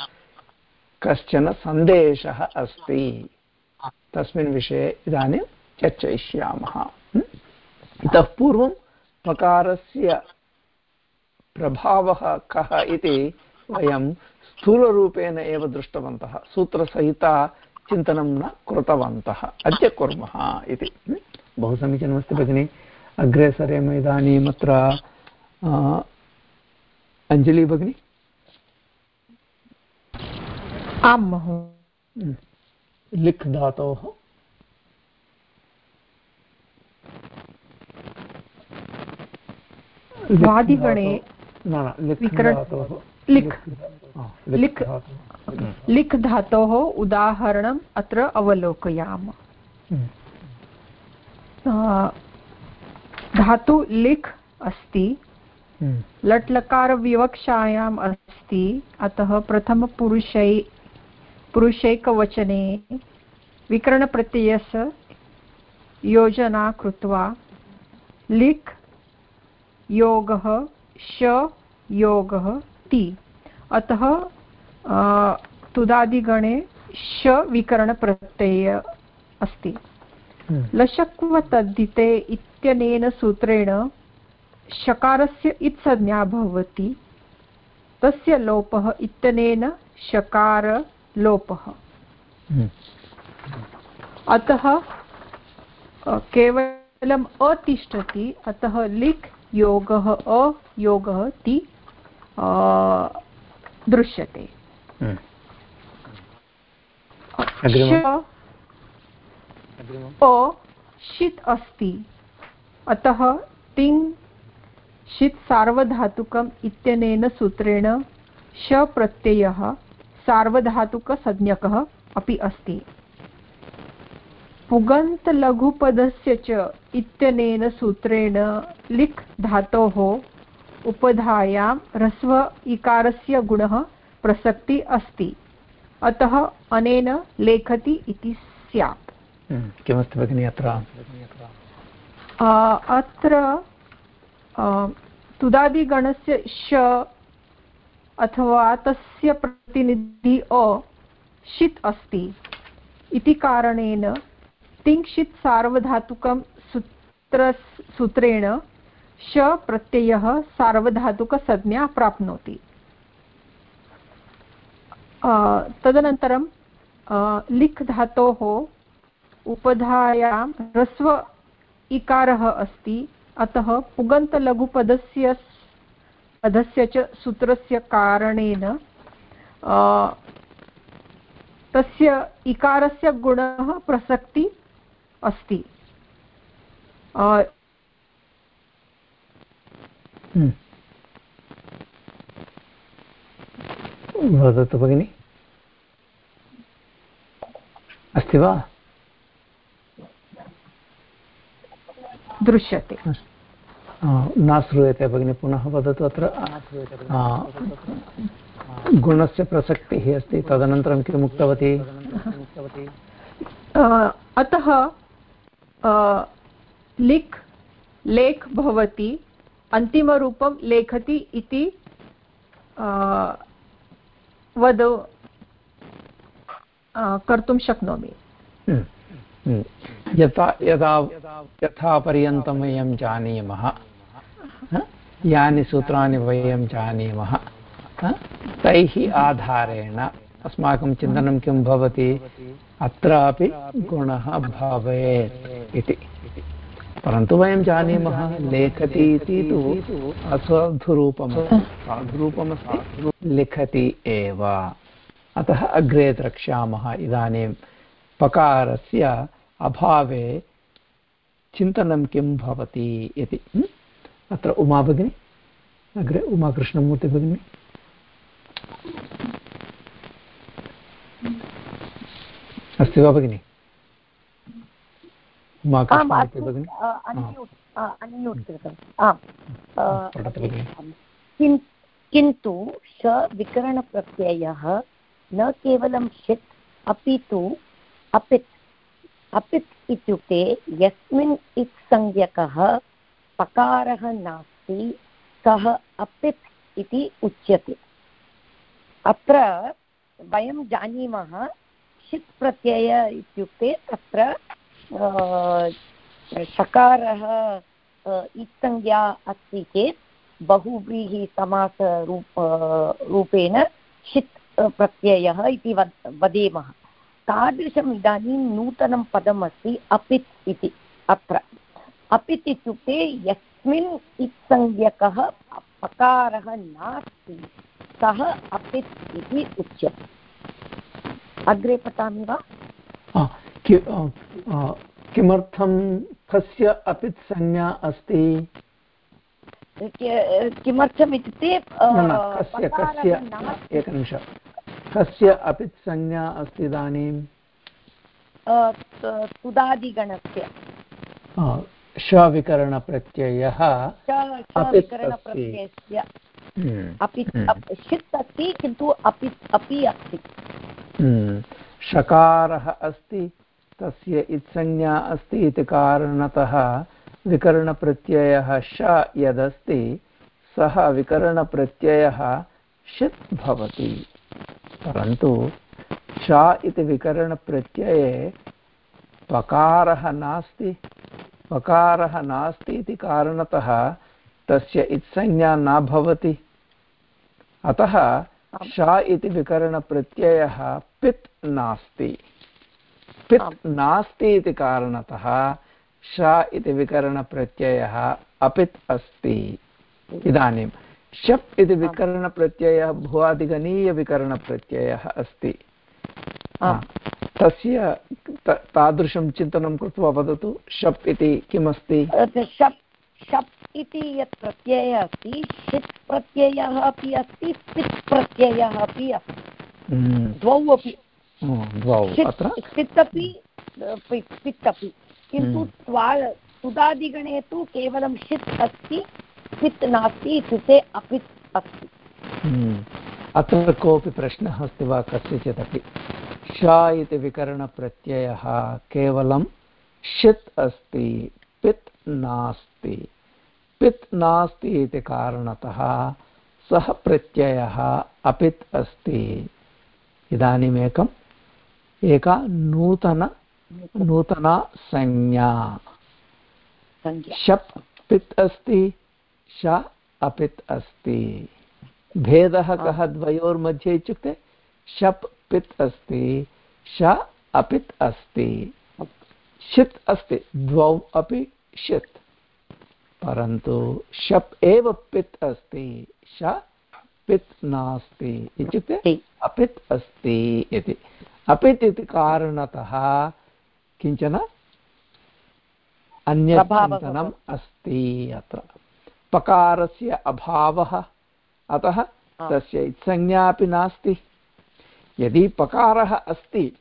S1: कश्चन सन्देशः अस्ति। तस्मिन् विषये इदानीं चर्चयिष्यामः। इतः पूर्वं पकारस्य प्रभावः कः इति वयं स्थूलरूपेण एव दृष्टवन्तः सूत्रसहिता चिन्तनं न कृतवन्तः अद्य कुर्मः इति बहु समीचीनमस्ति भगिनि अग्रे सरेम इदानीम् अत्र अञ्जलि भगिनी
S11: आं महोदय
S1: लिख् धातोः
S11: वादिगणे लिख् लिख्। लिख् धातोः। उदाहरणम् अत्र अवलोकयाम। हम्म। धातु लिख् अस्ति। हम्म। लट् लकारविवक्षायाम् अस्ति। अतः प्रथमपुरुषै पुरुषैकवचने विकरणप्रत्ययस्य योजना कृत्वा लिक् योगः श योगः ति अतः तुदादिगणे श विकरणप्रत्यय अस्ति हम्म। लशक्वतद्धिते इत्यनेन सूत्रेण शकारस्य इत्संज्ञा भवति तस्य लोपः इत्यनेन शकारलोपः हम्म। अतः केवलम् अतिष्ठति अतः लिक् योगः अयोगः ति दृश्यते। हम्म। षित् अस्ति। अतः तिङ् षित् सार्वधातुकम् इत्यनेन सूत्रेण श प्रत्ययः सार्वधातुकसंज्ञकः अपि अस्ति। पुगन्तलघुपदस्य च इत्यनेन सूत्रेण लिक् धातोः उपधायां ह्रस्व इकारस्य गुणः प्रसक्ति अस्ति। अतः अनेन लेखति इति स्यात्।
S1: किमस्ति भगिनि अत्र?
S11: अत्र तुदादिगणस्य श अथवा तस्य प्रतिनिधि अ षित् अस्ति। इति कारणेन तिङ्क्षित् सार्वधातुकं सूत्र सूत्रेण श प्रत्ययः सार्वधातुकसंज्ञा प्राप्नोति। तदनन्तरं लिक् धातोः उपधायां ह्रस्व इकारः अस्ति, अतः पुगन्तलघुपदस्य पदस्य च सूत्रस्य कारणेन तस्य इकारस्य गुणः प्रसक्ति अस्ति।
S1: हम्म। वदतु भगिनि। अस्ति वा?
S11: दृश्यते।
S1: न श्रूयते भगिनि पुनः वदतु अत्र। गुणस्य प्रसक्तिः अस्ति तदनन्तरं किम् उक्तवती?
S11: अतः लिक् लेख् भवति अन्तिमरूपं लेखति इति वद कर्तुं शक्नोमि।
S1: हम्म, हम्म। यथा यथा पर्यन्तं वयं जानीमः यानि सूत्राणि वयं जानीमः। तैः आधारेण अस्माकं चिन्तनं किं भवति? अत्रापि गुणः भवेत् इति। परन्तु वयं जानीमः, लेखति इति तु असाधुरूपम्। साधुरूपमस्ति। लिखति एव। अतः अग्रे द्रक्ष्यामः इदानीं पकारस्य अभावे चिन्तनं किं भवति इति। अत्र उमा भगिनी? अग्रे उमाकृष्णमूर्ति भगिनी? अस्ति वा भगिनि?
S12: किन्तु स विकरणप्रत्ययः न केवलं षित् अपि तु अपित्। अपित् इत्युक्ते यस्मिन् इत्संज्ञकः पकारः नास्ति सः अपित् इति उच्यते। अत्र वयं जानीमः षित् प्रत्यय इत्युक्ते तत्र सकारः इत्संज्ञा अस्ति चेत् बहुव्रीहि समासरूप रूपेण षित् प्रत्ययः इति वद्, वदेमः। तादृशम् इदानीं नूतनं पदम् अस्ति अपित् इति, अत्र। अपित् इत्युक्ते यस्मिन् इत्संज्ञकः पकारः नास्ति। सः अपित् इति उच्यते। अग्रे पठामि वा?
S1: किमर्थं कस्य अपित् संज्ञा अस्ति?
S12: किमर्थम् इत्युक्ते
S1: कस्य कस्य? एकनिमिष कस्य अपित् संज्ञा अस्ति इदानीं?
S12: तुदादिगणस्य।
S1: श्वविकरणप्रत्ययः अपित् अस्ति। हम्म, हम्म,
S12: किन्तु अपि अपि अस्ति।
S1: हम्म। षकारः अस्ति तस्य इत्संज्ञा अस्ति इति कारणतः विकरणप्रत्ययः श यदस्ति सः विकरणप्रत्ययः षित् भवति। परन्तु श इति विकरणप्रत्यये पकारः नास्ति। पकारः नास्ति इति कारणतः तस्य इत्संज्ञा न भवति। अतः श इति विकरणप्रत्ययः पित् नास्ति। पित् नास्ति इति कारणतः श इति विकरणप्रत्ययः अपित् अस्ति। इदानीं शप् इति विकरणप्रत्ययः भुवादिगणीयविकरणप्रत्ययः अस्ति। तस्य तादृशं चिन्तनं कृत्वा वदतु शप् इति किमस्ति?
S12: शप् शप् इति यत् प्रत्ययः अस्ति षित् प्रत्ययः अपि अस्ति पित् प्रत्ययः अपि अस्ति।
S1: हम्म,
S12: द्वौ अपि।
S1: द्वौ।
S12: षित् अपि पित् अपि किन्तु
S1: हम्म।
S12: त्वा सुदादिगणे तु केवलं षित् अस्ति पित् नास्ति इत्युक्ते अपित् अस्ति।
S1: हम्म, अत्र कोऽपि प्रश्नः अस्ति वा कस्यचिदपि श इति विकरणप्रत्ययः केवलं षित् अस्ति पित् नास्ति। पित् नास्ति इति कारणतः सः प्रत्ययः अपित् अस्ति। इदानीमेकम् एका नूतन नूतना संज्ञा। शप् पित् अस्ति श अपित् अस्ति। भेदः कः द्वयोर्मध्ये इत्युक्ते शप् पित् अस्ति श अपित् अस्ति। षित् अस्ति द्वौ अपि षित् परन्तु शप् एव पित् अस्ति श पित् नास्ति। इत्युक्ते अपित् अस्ति इति। अपित् इति कारणतः किंचन अन्यत्
S12: प्रभावः
S1: चिन्तनम् अस्ति अत्र। पकारस्य अभावः अतः तस्य संज्ञा अपि नास्ति। यदि पकारः अस्ति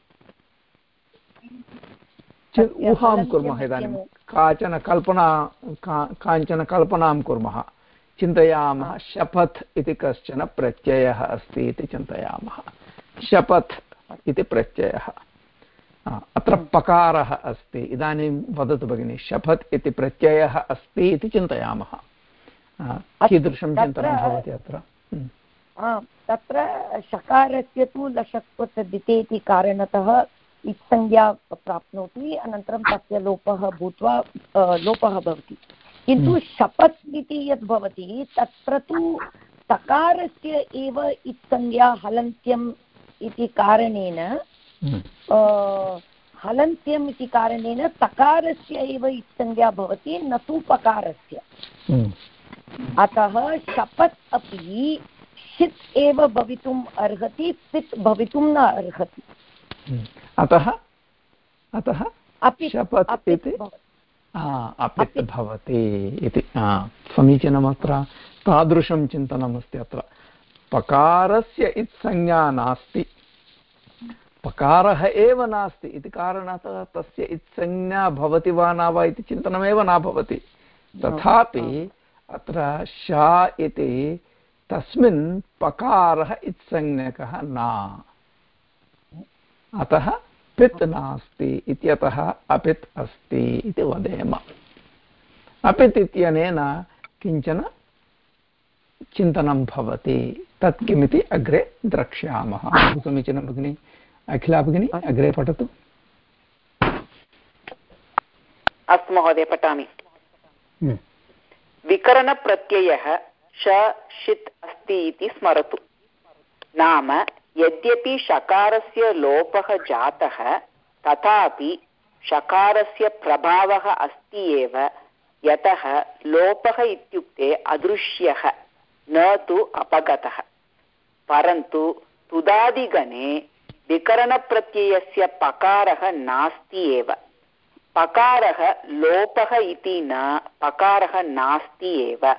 S1: चेत् ऊहां कुर्मः इदानीं। काचन कल्पना का- काञ्चन कल्पनां कुर्मः। चिन्तयामः शपथ् इति कश्चन प्रत्ययः अस्ति इति चिन्तयामः। शपथ् इति प्रत्ययः। अत्र पकारः अस्ति। इदानीं वदतु भगिनि शपथ् इति प्रत्ययः अस्ति इति चिन्तयामः। कीदृशं चिन्तनं भवति अत्र? हम्म,
S12: तत्र शकारस्य तु लषत्वतदिते इति कारणतः इत्संज्ञा प्राप्नोति अनन्तरं तस्य लोपः भूत्वा लोपः भवति। किन्तु
S1: हम्म।
S12: शपथ् इति यद् भवति तत्र तु तकारस्य एव इत्संज्ञा हलन्त्यम् इति कारणेन
S1: हम्म,
S12: हलन्त्यम् इति कारणेन तकारस्य एव इत्संज्ञा भवति न तु पकारस्य। अतः शपथ् अपि षित् एव भवितुम् अर्हति पित् भवितुं न अर्हति।
S1: हम्म। अतः अतः
S12: अपि
S1: शपथ्
S12: अपि
S1: इति अपित् भवति इति। समीचीनमत्र तादृशं चिन्तनमस्ति अत्र। पकारस्य इत्संज्ञा नास्ति। पकारः एव नास्ति इति कारणात् तस्य इत्संज्ञा भवति वा न वा इति चिन्तनमेव न भवति। तथापि अत्र शा इति तस्मिन् पकारः इत्संज्ञकः न। अतः पित् नास्ति इत्यतः अपित् अस्ति इति वदेम। अपित् इत्यनेन किंचन चिन्तनं भवति। तत् किमिति अग्रे द्रक्ष्यामः। समीचीनं भगिनि। अखिला भगिनी अग्रे पठतु।
S13: अस्तु महोदय पठामि। विकरणप्रत्ययः श, षित् अस्ति इति स्मरतु। नाम, यद्यपि शकारस्य लोपः जातः, तथापि शकारस्य प्रभावः अस्ति एव, यतः लोपः इत्युक्ते अदृश्यः, न तु अपगतः। परन्तु तुदादिगणे विकरणप्रत्ययस्य पकारः नास्ति एव। पकारः लोपः इति न पकारः नास्ति एव।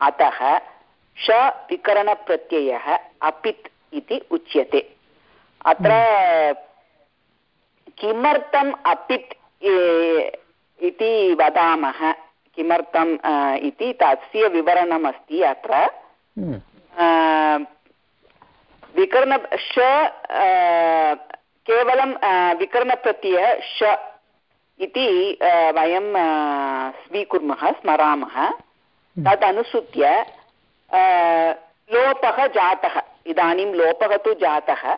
S13: अतः श विकरणप्रत्ययः अपित् इति उच्यते। अत्र किमर्थम् अपित् इति वदामः। किमर्थम् इति तस्य विवरणमस्ति अत्र।
S1: हम्म।
S13: विकर्ण श केवलं विकरणप्रत्ययः श इति वयं स्वीकुर्मः स्मरामः।
S1: हम्म।
S13: तदनुसृत्य लोपः जातः। इदानीं लोपः तु जातः।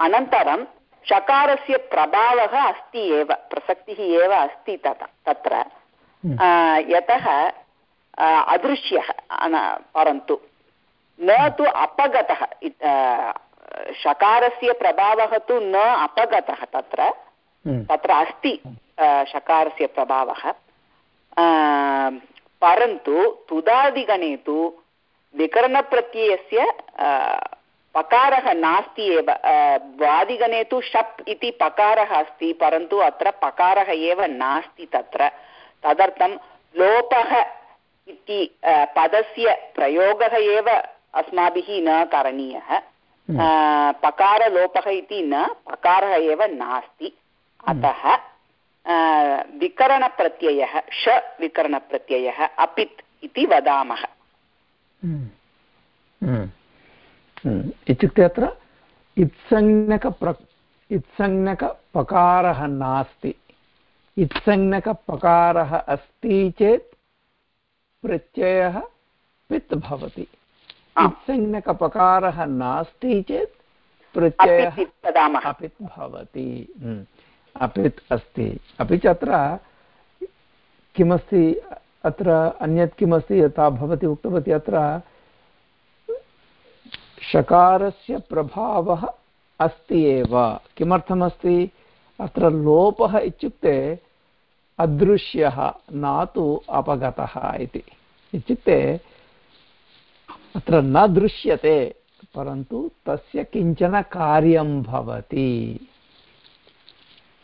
S13: अनन्तरं शकारस्य प्रभावः अस्ति एव। प्रसक्तिः एव अस्ति तथा तत्र।
S1: हम्म।
S13: यतः अदृश्यः परन्तु। न तु अपगतः। शकारस्य प्रभावः तु न अपगतः तत्र।
S1: हम्म।
S13: तत्र अस्ति शकारस्य प्रभावः. परन्तु तुदादिगणे तु विकरणप्रत्ययस्य पकारः नास्ति एव. वादिगणे तु शप् इति पकारः अस्ति परन्तु अत्र पकारः एव नास्ति तत्र. तदर्थं लोपः इति पदस्य प्रयोगः एव अस्माभिः न करणीयः. पकारलोपः इति न पकारः एव नास्ति. अतः विकरणप्रत्ययः ष विकरणप्रत्ययः अपित् इति वदामः।
S1: इत्युक्ते अत्र इत्संज्ञकप्र इत्संज्ञकपकारः नास्ति। इत्संज्ञकपकारः अस्ति चेत् प्रत्ययः पित् भवति। इत्संज्ञकपकारः नास्ति चेत् प्रत्ययः अपित् भवति। अपित् अस्ति। अपि च अत्र किमस्ति, अत्र अन्यत् किमस्ति यथा भवती, उक्तवती अत्र शकारस्य प्रभावः अस्ति एव। किमर्थमस्ति? अत्र लोपः इत्युक्ते अदृश्यः न तु अपगतः इति। इत्युक्ते अत्र न दृश्यते, परन्तु तस्य किंचन कार्यं भवति।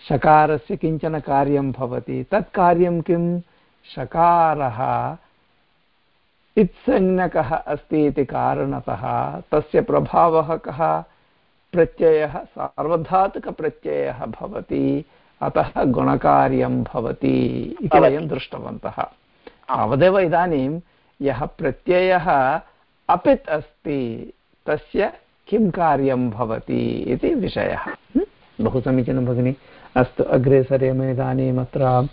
S1: शकारस्य किंचन कार्यं भवति। तत् कार्यं किं? शकारः इत्संज्ञकः अस्ति इति कारणतः तस्य प्रभावः कः? प्रत्ययः सार्वधातुकप्रत्ययः भवति। अतः गुणकार्यं भवति इति वयं दृष्टवन्तः। तावदेव इदानीं यः प्रत्ययः अपित् अस्ति तस्य किं कार्यं भवति इति विषयः। बहु समीचीनं भगिनि। अस्तु अग्रे सरेम इदानीम् अत्र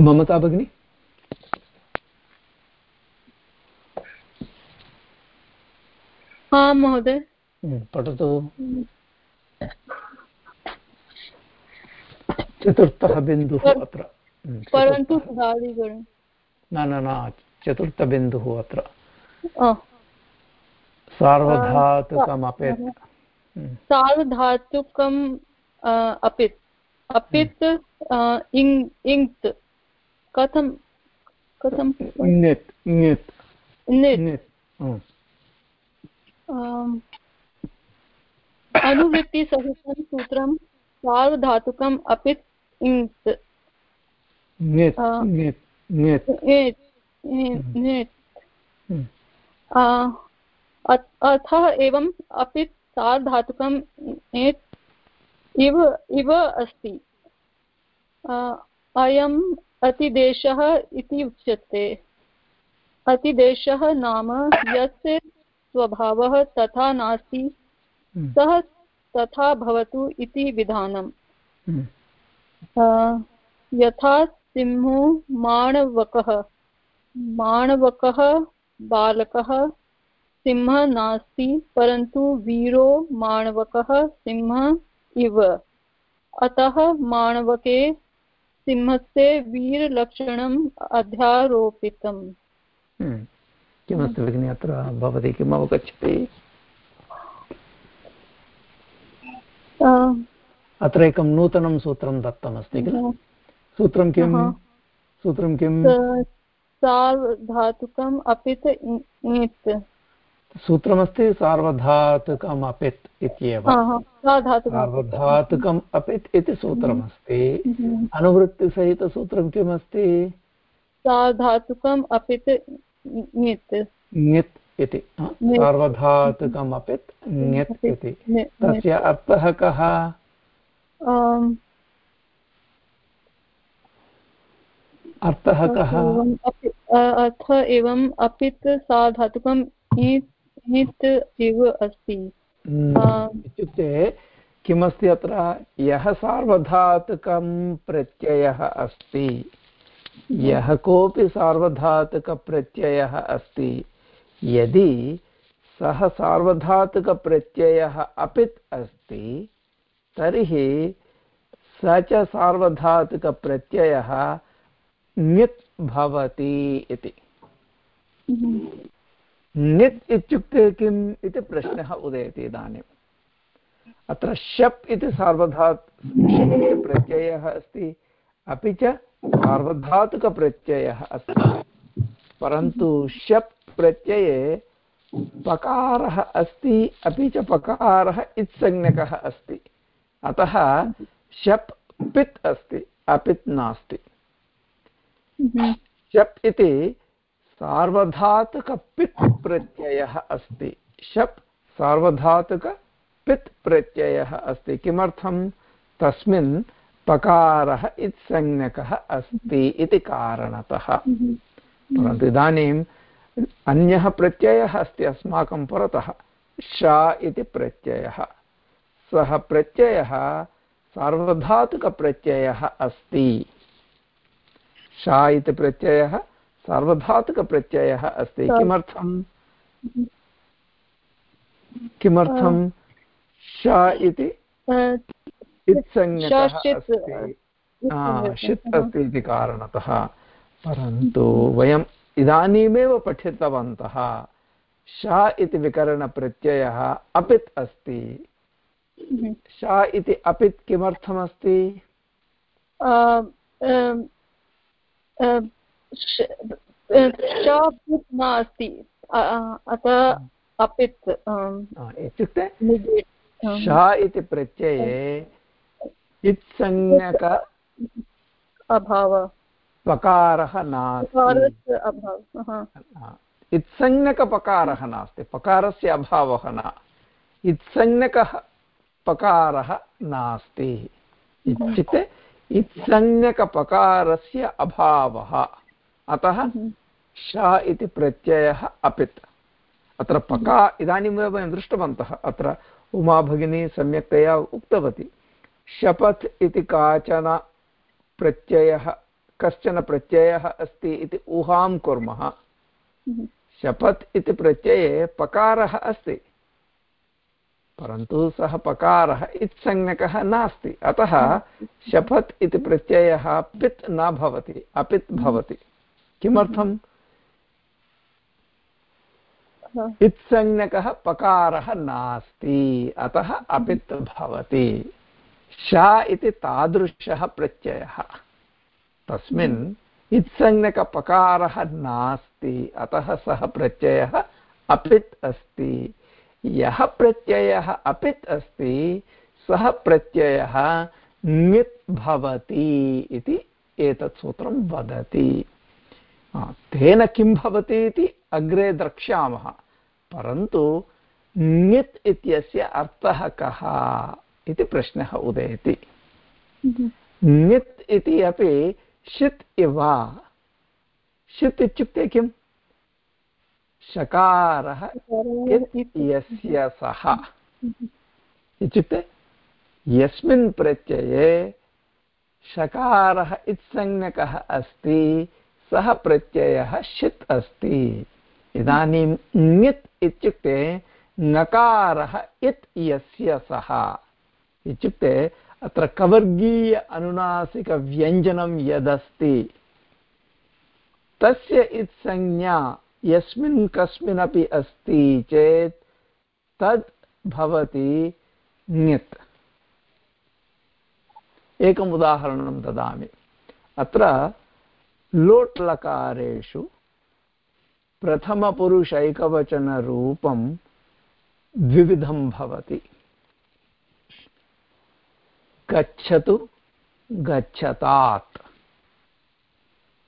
S1: ममता भगिनी?
S14: आं महोदय।
S1: पठतु। चतुर्थः बिन्दुः अत्र।
S14: परन्तु
S1: न न न चतुर्थबिन्दुः अत्र। सार्वधातुकम् अपेत्।
S14: अपित् अपित् इङ्क् कथं कथं
S1: ङित् ङित्
S14: ङित् अनुवृत्तिसहितं सूत्रं सार्वधातुकम् अपित् अपि अर्थः एवम् अपि सार्वधातुकम् इव इव अस्ति अयम् अतिदेशः इति उच्यते अतिदेशः नाम यस्य स्वभावः तथा नास्ति हम्म। सः तथा भवतु इति विधानम् हम्म। यथा सिंहो माणवकः माणवकः बालकः सिंहः नास्ति परन्तु वीरो माणवकः सिंहः इव। अतः माणवके सिंहस्य वीरलक्षणम् अध्यारोपितम्।
S1: हम्म। किमस्ति भगिनि अत्र भवती किम् अवगच्छति? अत्र एकं नूतनं सूत्रं दत्तमस्ति किल? सूत्रं किं सूत्रं किं
S14: सार्वधातुकम् अपित्
S1: सूत्रमस्ति सार्वधातुकम् अपित् इत्येव। सार्वधातुकम् अपित्। इति सूत्रमस्ति।
S14: हम्म, हम्म, हम्म।
S1: अनुवृत्तिसहितसूत्रं किमस्ति?
S14: सार्धातुकम् अपित्
S1: ङित् ङित् इति। सार्वधातुकम् अपित् ङित् इति। तस्य अर्थः कः? अर्थः कः?
S14: अर्थ एवम् अपित् सार्धातुकम् ईत् इत् एव अस्ति।
S1: हम्म, इत्युक्ते किमस्ति अत्र? यः सार्वधातुकं प्रत्ययः अस्ति। यः कोऽपि सार्वधातुकप्रत्ययः अस्ति। यदि सः सार्वधातुकप्रत्ययः अपित् अस्ति तर्हि स च सार्वधातुकप्रत्ययः ङित् भवति इति। ङित् इत्युक्ते किम् इति प्रश्नः उदेति इदानीम्। अत्र शप् इति सार्वधात् प्रत्ययः अस्ति अपि च सार्वधातुकप्रत्ययः अस्ति। परन्तु शप् प्रत्यये पकारः अस्ति अपि च पकारः इत्संज्ञकः अस्ति। अतः शप् पित् अस्ति अपित् नास्ति। शप् इति सार्वधातुकपित् प्रत्ययः अस्ति। शप् सार्वधातुकपित् प्रत्ययः अस्ति। किमर्थं? तस्मिन् पकारः इत्संज्ञकः अस्ति इति कारणतः। परन्तु इदानीम् अन्यः प्रत्ययः अस्ति अस्माकं पुरतः। शा इति प्रत्ययः। सः प्रत्ययः सार्वधातुकप्रत्ययः अस्ति। शा इति प्रत्ययः सार्वधातुकप्रत्ययः अस्ति। किमर्थं किमर्थं श इति षित् अस्ति। इति कारणतः। परन्तु वयम् इदानीमेव पठितवन्तः। श इति विकरणप्रत्ययः अपित् अस्ति। श इति अपित् किमर्थमस्ति?
S14: नास्ति। अतः अपित्
S1: इत्युक्ते श इति प्रत्यये इत्संज्ञक
S14: अभाव।
S1: पकारः नास्ति। इत्संज्ञकपकारः नास्ति पकारस्य अभावः न। इत्संज्ञकः पकारः नास्ति। इत्युक्ते इत्संज्ञकपकारस्य अभावः। अतः श इति प्रत्ययः अपित्। अत्र पका इदानीमेव वयं दृष्टवन्तः। अत्र उमा भगिनी सम्यक्तया उक्तवती शपथ् इति काचन प्रत्ययः कश्चन प्रत्ययः अस्ति इति ऊहां कुर्मः। शपथ् इति प्रत्यये पकारः अस्ति परन्तु सः पकारः इत्संज्ञकः नास्ति। अतः शपथ् इति प्रत्ययः पित् न भवति अपित् भवति। किमर्थम्? इत्संज्ञकः पकारः नास्ति अतः अपित् भवति श इति तादृशः प्रत्ययः। तस्मिन् इत्संज्ञकपकारः नास्ति अतः सः प्रत्ययः अपित् अस्ति। यः प्रत्ययः अपित् अस्ति सः प्रत्ययः ङित् भवति इति एतत् सूत्रं वदति। तेन किं भवति इति अग्रे द्रक्ष्यामः। परन्तु ङित् इत्यस्य अर्थः कः इति प्रश्नः उदेति। ङित् इति अपि षित् इव। षित् इत्युक्ते किम् शकारः यस्य सः। इत्युक्ते यस्मिन् प्रत्यये शकारः इत्संज्ञकः अस्ति। सः प्रत्ययः षित् अस्ति। इदानीं ङित् इत्युक्ते नकारः इत् यस्य सः। इत्युक्ते अत्र कवर्गीय अनुनासिकव्यञ्जनं यदस्ति। तस्य इत्संज्ञा यस्मिन् कस्मिन्नपि अस्ति चेत् तद् भवति ङित्। एकम् उदाहरणं ददामि। अत्र लोट् लकारेषु प्रथमपुरुषैकवचनरूपं द्विविधं भवति। गच्छतु, गच्छतात्।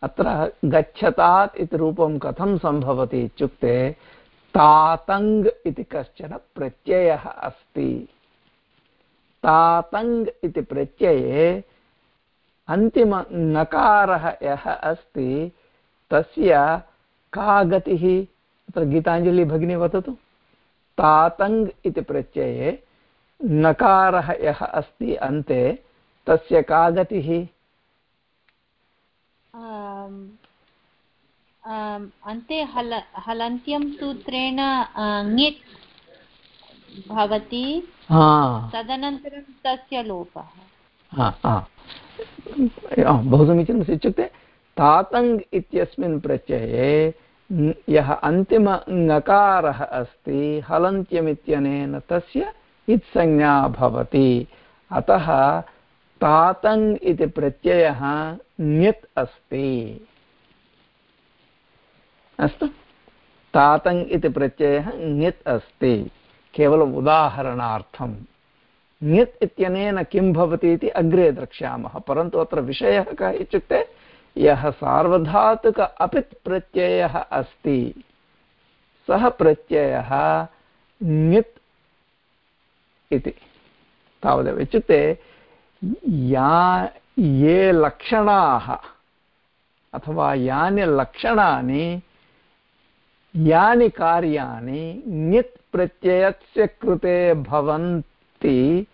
S1: अत्र गच्छतात् इति रूपं कथं सम्भवति इत्युक्ते तातङ् इति कश्चन प्रत्ययः अस्ति। तातङ् इति प्रत्यये अन्तिमनकारः यः अस्ति तस्य का गतिः तत्र गीताञ्जलि भगिनी वदतु तातङ् इति प्रत्यये नकारः यः अस्ति अन्ते तस्य का गतिः
S5: अन्ते हल हलन्त्यं सूत्रेण ङित् भवति तदनन्तरं तस्य लोपः।
S1: बहु समीचीनमस्ति इत्युक्ते तातङ् इत्यस्मिन् प्रत्यये यः अन्तिमङकारः अस्ति, हलन्त्यमित्यनेन तस्य इत्संज्ञा भवति। अतः तातङ् इति प्रत्ययः ङित् अस्ति। अस्तु। तातङ् इति प्रत्ययः ङित् अस्ति। केवलम् उदाहरणार्थं ङित् इत्यनेन किं भवति इति अग्रे द्रक्ष्यामः। परन्तु अत्र विषयः कः इत्युक्ते, यः सार्वधातुक अपित् प्रत्ययः अस्ति, सः प्रत्ययः ङित् इति। तावदेव। इत्युक्ते, या, ये लक्षणाः अथवा यानि लक्षणानि, यानि कार्याणि ङित् प्रत्ययस्य कृते भवन्ति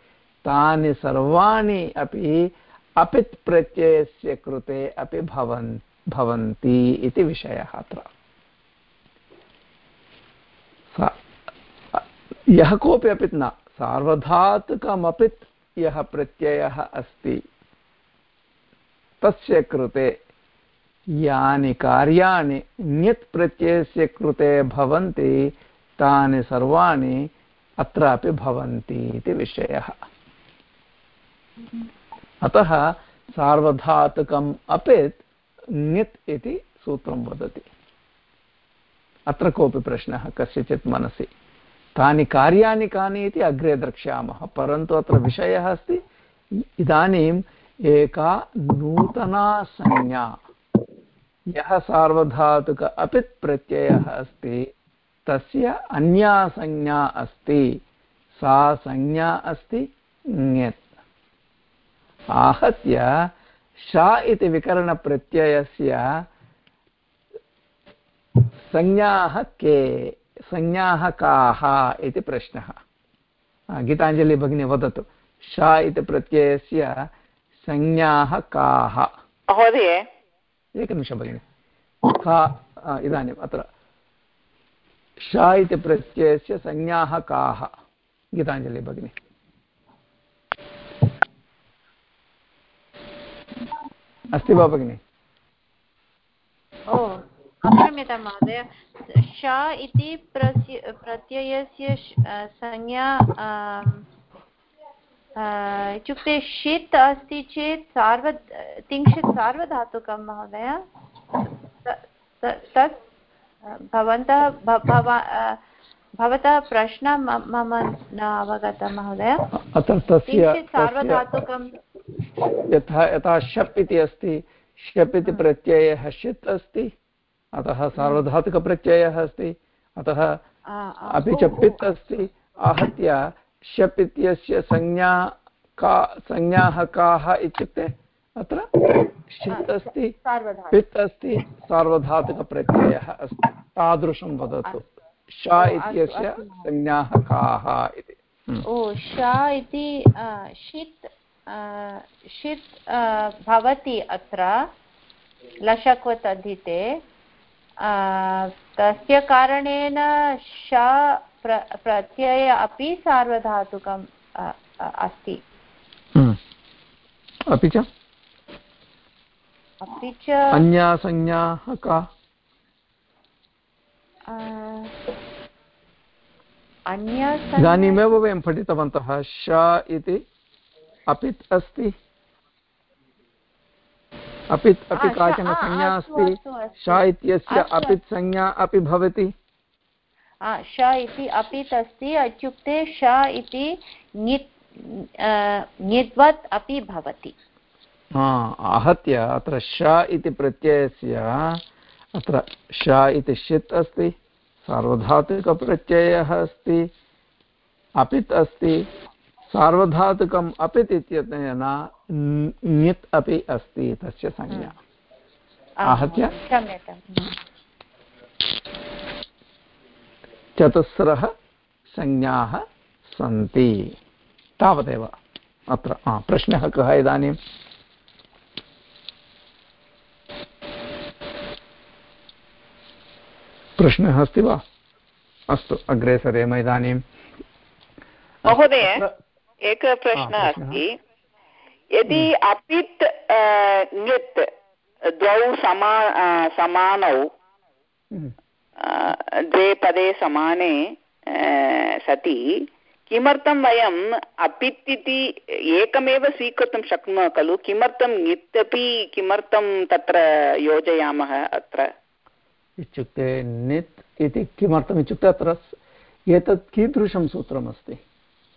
S1: तानि सर्वाणि अपि अपित् प्रत्ययस्य कृते अपि भवन्, भवन्ति इति विषयः अत्र। यः कोऽपि अपि न, सार्वधातुकमपित् यः प्रत्ययः अस्ति, तस्य कृते यानि कार्याणि ङित् प्रत्ययस्य कृते भवन्ति, तानि सर्वाणि अत्रापि भवन्ति इति विषयः। अतः सार्वधातुकम् अपित् ङित् इति सूत्रं वदति। अत्र कोऽपि प्रश्नः, कस्यचित् मनसि। तानि कार्याणि कानि इति अग्रे द्रक्ष्यामः, परन्तु अत्र विषयः अस्ति, इदानीम् एका नूतना संज्ञा। यः सार्वधातुक अपित् प्रत्ययः अस्ति, तस्य अन्या संज्ञा अस्ति, सा संज्ञा अस्ति ङेत्। आहत्य श इति विकरणप्रत्ययस्य संज्ञाः के संज्ञाः काः इति प्रश्नः। गीताञ्जलि भगिनी वदतु। श इति प्रत्ययस्य संज्ञाः काः
S13: महोदय।
S1: एकनिमिषं भगिनि। का इदानीम् अत्र। श इति प्रत्ययस्य संज्ञाः काः गीताञ्जलि अस्ति वा भगिनि?
S5: ओ क्षम्यतां महोदय। श इति प्रत्ययस्य संज्ञा इत्युक्ते षित् अस्ति चेत् सार्व तिंशित् सार्वधातुकं महोदय। तत् भवन्तः भवतः प्रश्नः मम न अवगतं महोदय। सार्वधातुकं
S1: यथा यथा शप् इति अस्ति शप् इति प्रत्ययः षित् अस्ति अतः सार्वधातुकप्रत्ययः अस्ति अतः अपि च पित् अस्ति आहत्य शप् इत्यस्य संज्ञा का संज्ञाः काः इत्युक्ते अत्र षित् अस्ति पित् अस्ति सार्वधातुकप्रत्ययः अस्ति तादृशं वदतु। श इत्यस्य संज्ञाः काः इति।
S5: ओ श इति षित् षित् भवति अत्र लशक्वत् अधीते तस्य कारणेन श प्र प्रत्यय अपि सार्वधातुकम् अस्ति।
S1: अपि च?
S5: अपि च
S1: अन्या संज्ञा का
S5: अन्या
S1: इदानीमेव वयं पठितवन्तः श इति। अपित् अस्ति। अपित् अपि काचन संज्ञा अस्ति श इत्यस्य अपित् संज्ञा अपि भवति।
S5: श इति अपित् अस्ति इत्युक्ते श इति ङिद्वत् अपि भवति।
S1: आहत्य अत्र श इति प्रत्ययस्य अत्र श इति षित् अस्ति सार्वधातुकप्रत्ययः अस्ति अपित् अस्ति। सार्वधातुकम् अपित् इत्यनेन ञित् अपि अस्ति तस्य संज्ञा। आहत्य। चतुस्रः संज्ञाः सन्ति। तावदेव अत्र प्रश्नः कः इदानीं? प्रश्नः अस्ति वा? अस्तु अग्रे सरेम इदानीं।
S13: महोदय। एकः प्रश्नः अस्ति। यदि हम्म। अपित् ङित् द्वौ समा समानौ हम्म। द्वे पदे समाने सति किमर्थं वयम् अपित् इति एकमेव स्वीकर्तुं शक्नुमः खलु? किमर्थं ङित् अपि किमर्थं तत्र योजयामः अत्र?
S1: इत्युक्ते नित् इति किमर्थम् इत्युक्ते अत्र एतत् कीदृशं सूत्रमस्ति?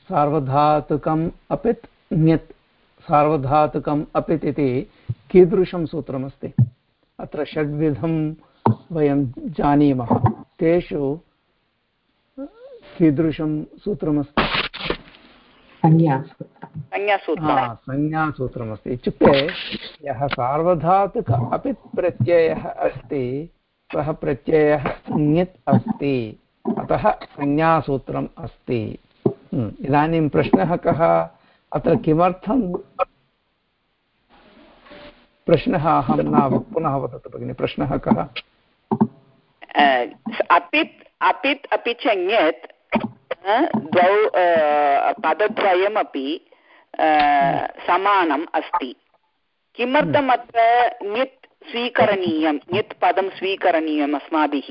S1: सार्वधातुकम् अपित् ङित् सार्वधातुकम् अपित् इति कीदृशं सूत्रमस्ति? अत्र षड्विधं वयं जानीमः। तेषु कीदृशं सूत्रमस्ति? संज्ञासूत्रमस्ति। इत्युक्ते यः सार्वधातुक अपि प्रत्ययः अस्ति सः प्रत्ययः ङित् अस्ति अतः संज्ञासूत्रम् अस्ति। इदानीं प्रश्नः कः? अत्र किमर्थं प्रश्नः अहं न पुनः वदतु भगिनि प्रश्नः कः?
S13: अपित् अपित् अपि च ङत् द्वौ पदद्वयमपि समानम् अस्ति। किमर्थम् अत्र ङित् स्वीकरणीयं? ङित् पदं स्वीकरणीयम् अस्माभिः?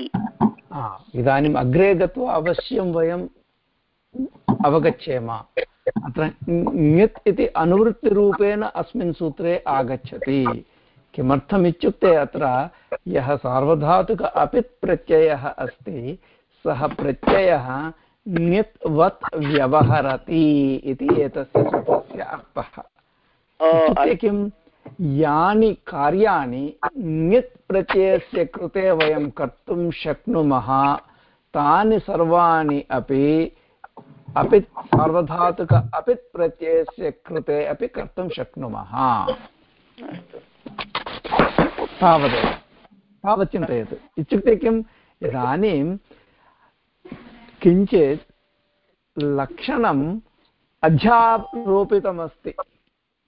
S1: इदानीम् अग्रे गत्वा अवश्यं वयम् अवगच्छेम। अत्र ङित् इति अनुवृत्तिरूपेण अस्मिन् सूत्रे आगच्छति। किमर्थम् इत्युक्ते अत्र यः सार्वधातुक अपित् प्रत्ययः अस्ति सः प्रत्ययः ङित्वत् व्यवहरति इति एतस्य सूत्रस्य अर्थः। किं? यानि कार्याणि ङित् प्रत्ययस्य कृते वयं कर्तुं शक्नुमः तानि सर्वाणि अपि अपित् सार्वधातुक अपित् प्रत्ययस्य कृते अपि कर्तुं शक्नुमः। तावदेव तावत् चिन्तयतु। इत्युक्ते किम्? इदानीं किञ्चित् लक्षणम् अध्यारोपितमस्ति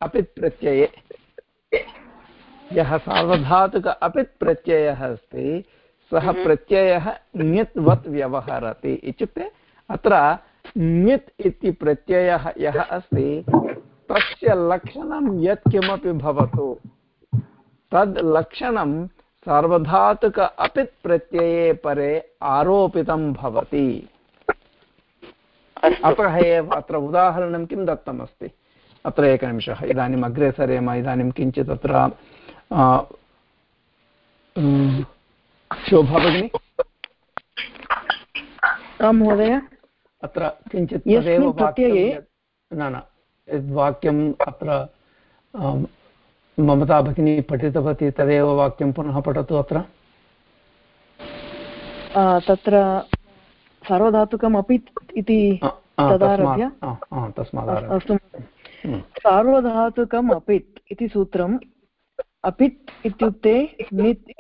S1: अपित् प्रत्यये। यः सार्वधातुक अपित् प्रत्ययः अस्ति सः हम्म। प्रत्ययः ङित्वत् व्यवहरति। इत्युक्ते अत्र ङित् इति प्रत्ययः यः अस्ति तस्य लक्षणं यत्किमपि भवतु। तद् लक्षणं सार्वधातुक अपित् प्रत्यये परे आरोपितं भवति। अतः एव अत्र उदाहरणं किं दत्तमस्ति? अत्र एकनिमिषः इदानीम् अग्रे सरेम इदानीं किञ्चित् अत्र शोभा भगिनि?
S15: महोदय।
S1: अत्र किञ्चित् तदेव न न यद्वाक्यम् अत्र ममता भगिनी पठितवती तदेव वाक्यं पुनः पठतु अत्र।
S15: तत्र सार्वधातुकम् अपि इति
S1: अस्तु
S15: हम्म। सार्वधातुकम् अपित् इति सूत्रम् अपित् इत्युक्ते नित्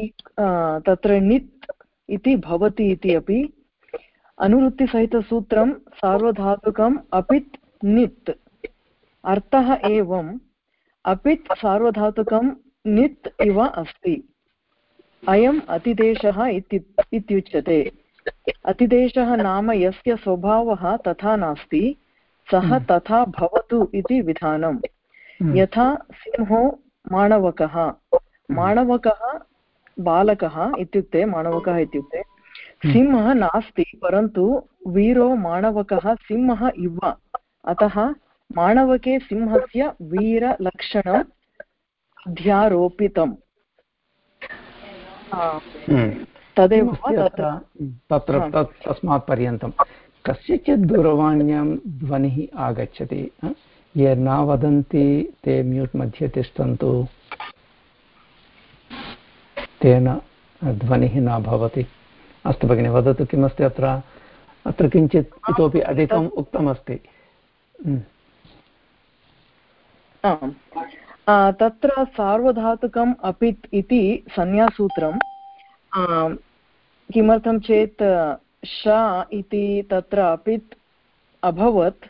S15: तत्र नित् इति भवति इति अपि अनुवृत्तिसहितसूत्रं सार्वधातुकम् अपित् नित् अर्थः एवं अपित् सार्वधातुकं नित् इव अस्ति अयम् अतिदेशः इत्युच्यते अतिदेशः नाम यस्य स्वभावः तथा नास्ति सः। तथा भवतु इति विधानम्। यथा सिंहो माणवकः। माणवकः बालकः इत्युक्ते माणवकः इत्युक्ते सिंहः नास्ति परन्तु वीरो माणवकः सिंहः इव। अतः माणवके सिंहस्य वीरलक्षणं ध्यारोपितम्।
S1: हम्म। तदेव तत्र तत् तस्मात् पर्यन्तं कस्यचित् दूरवाण्यां ध्वनिः आगच्छति ये न वदन्ति ते म्यूट् मध्ये तिष्ठन्तु। तेन ध्वनिः न भवति। अस्तु भगिनि वदतु किमस्ति अत्र? अत्र किञ्चित् इतोपि अधिकम् उक्तमस्ति।
S15: तत्र सार्वधातुकम् अपित् इति संज्ञासूत्रं किमर्थं चेत् श इति तत्र अपित् अभवत्।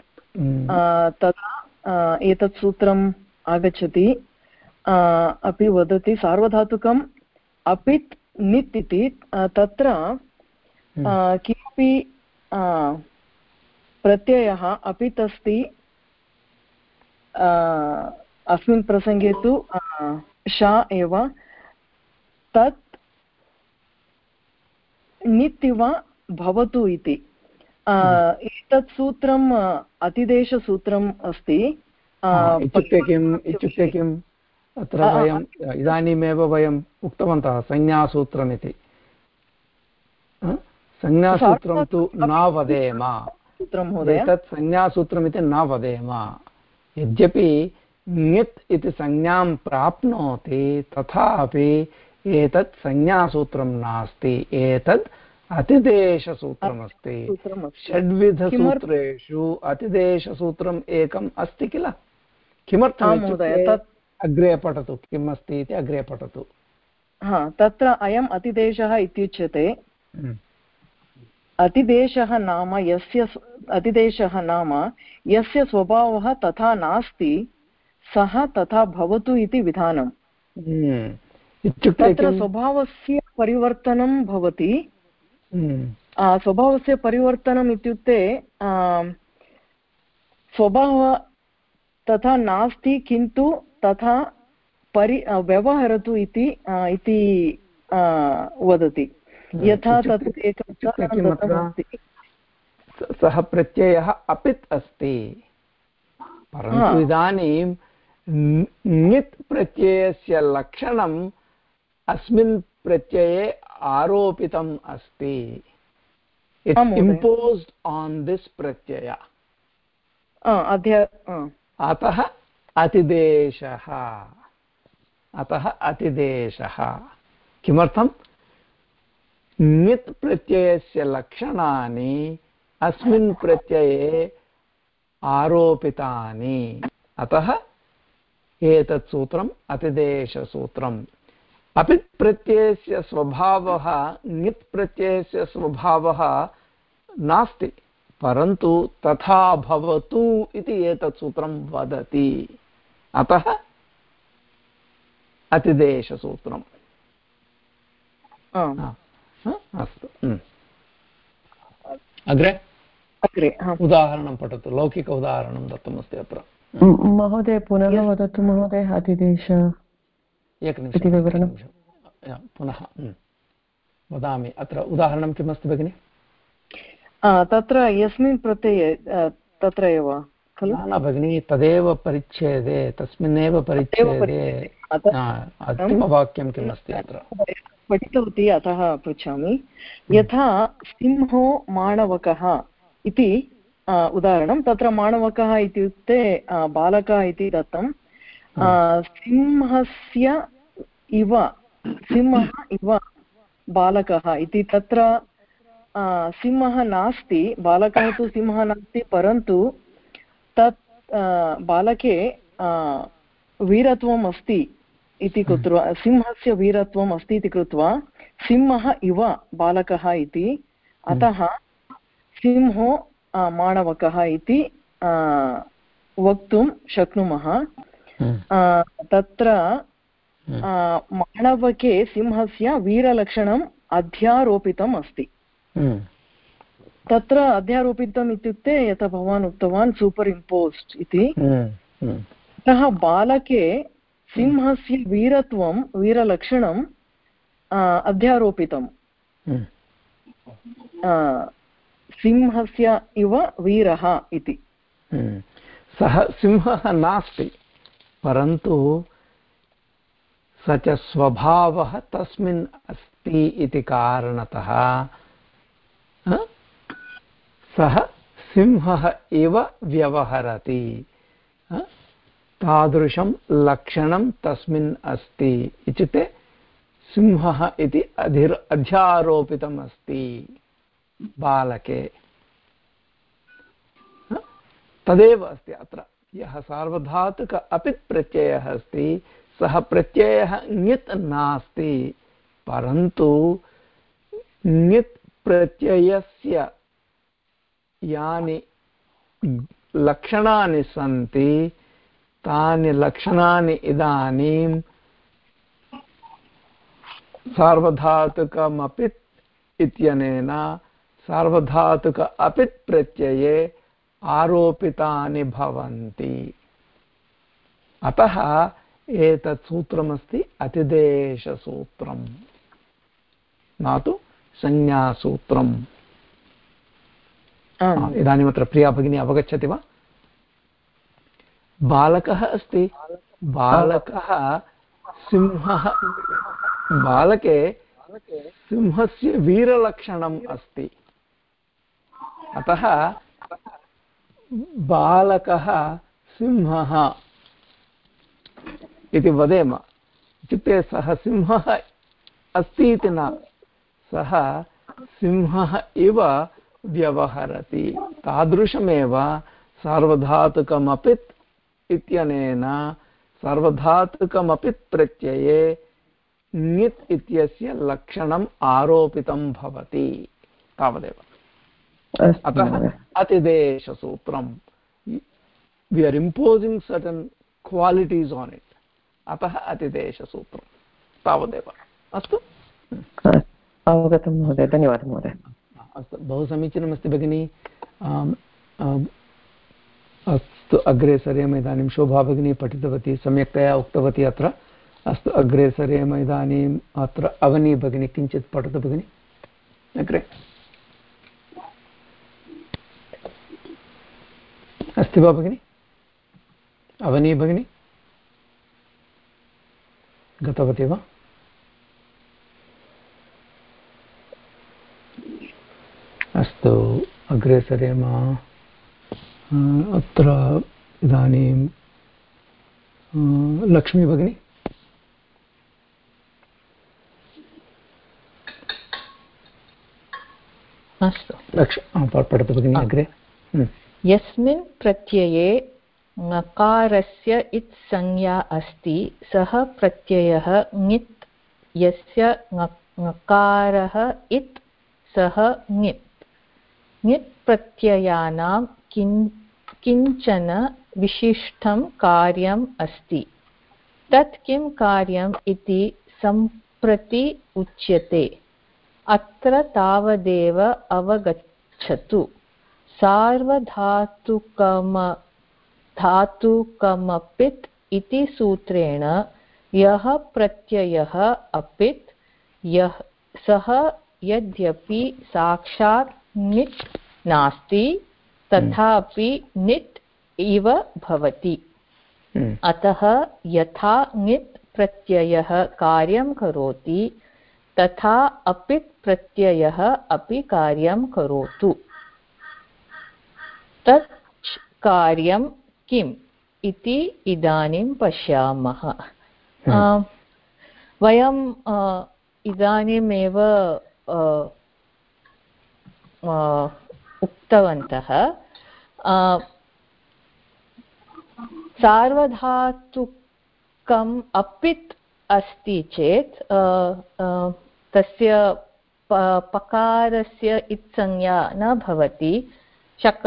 S15: तदा एतत् सूत्रम् आगच्छति। अपि वदति सार्वधातुकम् अपित् नित् इति तत्र किमपि प्रत्ययः अपित् अस्ति अस्मिन् प्रसङ्गे तु श एव तत् नित् भवतु इति। एतत् सूत्रम् अतिदेशसूत्रम् अस्ति।
S1: इत्युक्ते किम् इत्युक्ते किम्? अत्र वयम् इदानीमेव वयम् उक्तवन्तः संज्ञासूत्रमिति संज्ञासूत्रं तु न वदेम। एतत् संज्ञासूत्रमिति न वदेम। यद्यपि ङित् इति संज्ञां प्राप्नोति तथापि एतत् संज्ञासूत्रं नास्ति। एतत् अतिदेशसूत्रमस्ति। षड्विधसूत्रेषु अतिदेशसूत्रम् एकम् अस्ति किल? किमर्थम् अग्रे पठतु किम् अस्ति इति अग्रे पठतु
S15: हा तत्र अयम् अतिदेशः इत्युच्यते हम्म। अतिदेशः नाम यस्य अतिदेशः नाम यस्य स्वभावः तथा नास्ति सः तथा भवतु इति विधानम्
S1: हम्म।
S15: तत्र स्वभावस्य परिवर्तनं भवति हम्म। स्वभावस्य परिवर्तनम् इत्युक्ते स्वभावः तथा नास्ति किन्तु तथा परि व्यवहरतु इति वदति। यथा तत् एकं
S1: सः प्रत्ययः अपित् अस्ति। परन्तु इदानीं ङित् प्रत्ययस्य लक्षणम् अस्मिन् प्रत्यये आरोपितम् अस्ति। इम्पोस्ड् आन् दिस् प्रत्यय। अतः अतिदेशः। अतः अतिदेशः। किमर्थं ङित् प्रत्ययस्य लक्षणानि अस्मिन् प्रत्यये आरोपितानि। अतः एतत् सूत्रम् अतिदेशसूत्रम्। अपित् प्रत्ययस्य स्वभावः ङित् प्रत्ययस्य स्वभावः नास्ति, परन्तु तथा भवतु इति एतत् सूत्रं वदति। अतः अतिदेशसूत्रम् अस्तु हम्म। अग्रे
S15: अग्रे
S1: उदाहरणं पठतु लौकिक उदाहरणं दत्तमस्ति अत्र
S9: महोदय पुनः वदतु महोदय अतिदेश
S1: एकनिमिषं पुनः हम्म। वदामि अत्र उदाहरणं किमस्ति भगिनि
S15: तत्र यस्मिन् प्रत्यये तत्र एव
S1: खलु? न भगिनि तदेव परिच्छेदे तस्मिन्नेव परिच्छेदे। अन्तिमवाक्यं किम् अस्ति अत्र?
S15: पठितवती अतः पृच्छामि। यथा सिंहो माणवकः इति उदाहरणं। तत्र माणवकः इत्युक्ते बालकः इति दत्तं। सिंहस्य इव सिंहः इव बालकः इति तत्र सिंहः नास्ति। बालकः तु सिंहः नास्ति परन्तु बालके वीरत्वम् अस्ति इति कृत्वा सिंहस्य वीरत्वम् अस्ति इति कृत्वा सिंहः इव बालकः इति अतः सिंहो माणवकः इति वक्तुं शक्नुमः तत्र माणवके सिंहस्य वीरलक्षणम् अध्यारोपितम् अस्ति तत्र अध्यारोपितम् इत्युक्ते यथा भवान् उक्तवान् सूपर् इम्पोस्ड् इति अतः बालके सिंहस्य वीरत्वं वीरलक्षणम् अध्यारोपितम्।
S1: हम्म।
S15: सिंहस्य इव वीरः इति।
S1: हम्म। सः सिंहः नास्ति परन्तु स च स्वभावः तस्मिन् अस्ति इति कारणतः सः सिंहः इव व्यवहरति। तादृशं लक्षणं तस्मिन् अस्ति। इत्युक्ते सिंहः इति अधिर् अध्यारोपितम् अस्ति बालके। तदेव अस्ति अत्र। यः सार्वधातुक अपित् प्रत्ययः अस्ति, सः प्रत्ययः ङित् नास्ति। परन्तु ङित् प्रत्ययस्य यानि लक्षणानि सन्ति, तानि लक्षणानि इदानीं सार्वधातुकमपित् इत्यनेन सार्वधातुक अपित् प्रत्यये आरोपितानि भवन्ति। अतः एतत् सूत्रमस्ति अतिदेशसूत्रम्। न तु संज्ञासूत्रम्। इदानीमत्र प्रिया भगिनी अवगच्छति वा? बालकः अस्ति। बालकः सिंहः। बालके सिंहस्य वीरलक्षणम् अस्ति। अतः बालकः सिंहः इति वदेम। इत्युक्ते सः सिंहः अस्ति इति न। सः सिंहः इव व्यवहरति। तादृशमेव सार्वधातुकमपित् इत्यनेन सार्वधातुकमपित् प्रत्यये ङित् इत्यस्य लक्षणम् आरोपितं भवति। तावदेव। अतः अतिदेशसूत्रं we are imposing certain qualities on it अतः अतिदेशसूत्रं तावदेव। अस्तु।
S9: अवगतं महोदय। धन्यवादः महोदय।
S1: अस्तु बहु समीचीनमस्ति भगिनि अस्तु अग्रे सरेम इदानीं शोभा भगिनी पठितवती, सम्यक्तया उक्तवती अत्र। अस्तु अग्रे सरेम इदानीम् अत्र अवनी भगिनी किञ्चित् पठतु भगिनि। अग्रे। अस्ति वा भगिनि? अवनी भगिनी? गतवती वा? अस्तु अग्रे सरेम। अत्र इदानीं लक्ष्मी भगिनी।
S16: अस्तु।
S1: लक्ष पठतु भगिनि अग्रे।
S16: यस्मिन् प्रत्यये ङकारस्य इत् संज्ञा अस्ति सः प्रत्ययः ङित् यस्य ङकारः इत् सः ङित्। ङित् प्रत्ययानां किं किंचन विशिष्टं कार्यम् अस्ति। तत् किं कार्यम् इति सम्प्रति उच्यते। अत्र तावदेव अवगच्छतु। सार्वधातुकम, धातुकमपित् इति सूत्रेण यः प्रत्ययः अपित्, यः सः यद्यपि साक्षात् निट् नास्ति तथापि निट् इव भवति। अतः यथा ङित् प्रत्ययः कार्यं करोति तथा अपित् प्रत्ययः अपि कार्यं करोतु। तत् कार्यं किम् इति इदानीं पश्यामः। वयं इदानीमेव उक्तवन्तः। सार्वधातुकम् अपित् अस्ति चेत् तस्य पकारस्य इत्संज्ञा न भवति। शक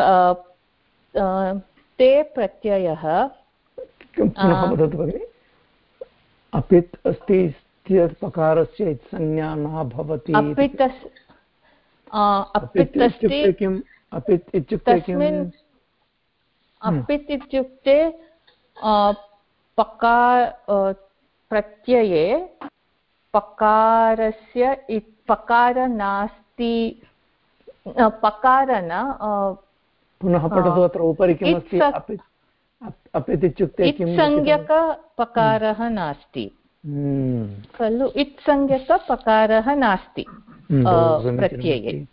S16: ते प्रत्ययः
S1: अपित् अस्ति पकारस्य इत्संज्ञा न भवति
S16: अपित् अस्ति।
S1: किम्? अपित् इत्युक्ते
S16: तस्मिन् अपित् इत्युक्ते पकार प्रत्यये पकारस्य पकार नास्ति पकार न
S1: पुनः पठतु अत्र उपरि किमस्ति अपित् इत्युक्ते
S16: संज्ञकपकारः नास्ति। खलु इत्संज्ञकपकारः नास्ति। प्रत्यये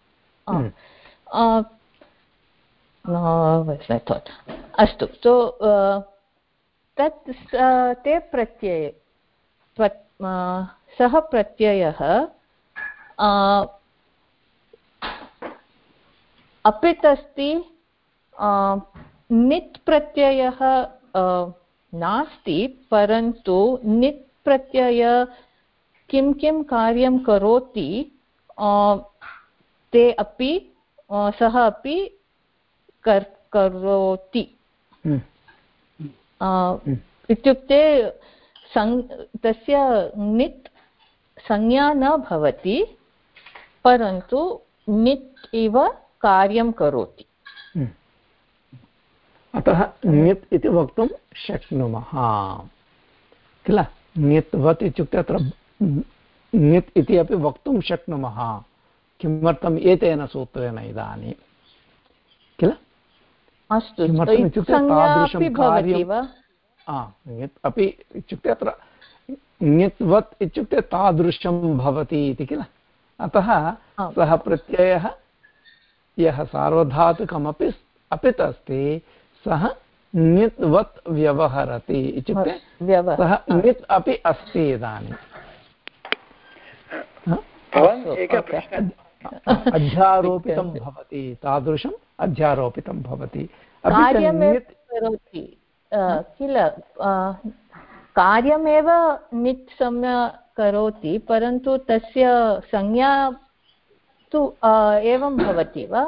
S16: अस्तु तो तत् ते प्रत्यये सः प्रत्ययः अपित् अस्ति नित् प्रत्ययः नास्ति परन्तु नित् प्रत्यय किं किं कार्यं करोति ते अपि सः अपि कर् करोति हम्म। हम्म। इत्युक्ते सं तस्य नित् संज्ञा न भवति परन्तु नित् इव कार्यं करोति
S1: हम्म। अतः ण्यत् इति वक्तुं शक्नुमः किल ण्यत्वत् इत्युक्ते अत्र ण्यत् इति अपि वक्तुं शक्नुमः। किमर्थम् एतेन सूत्रेण इदानीं? किल?
S16: अस्तु
S1: किमर्थम् इत्युक्ते तादृशं कार्यं अपि इत्युक्ते अत्र ण्यत्वत् इत्युक्ते तादृशं भवति इति किल? अतः सः प्रत्ययः यः सार्वधातुकमपि अपित् अस्ति सः ण्यत्वत् व्यवहरति इत्युक्ते सः ण्यत् अपि अस्ति इदानीं अध्यारोपितं भवति तादृशम् अध्यारोपितं भवति।
S16: किल? कार्यमेव नित् सम्य करोति परन्तु तस्य संज्ञा तु एवं भवति वा?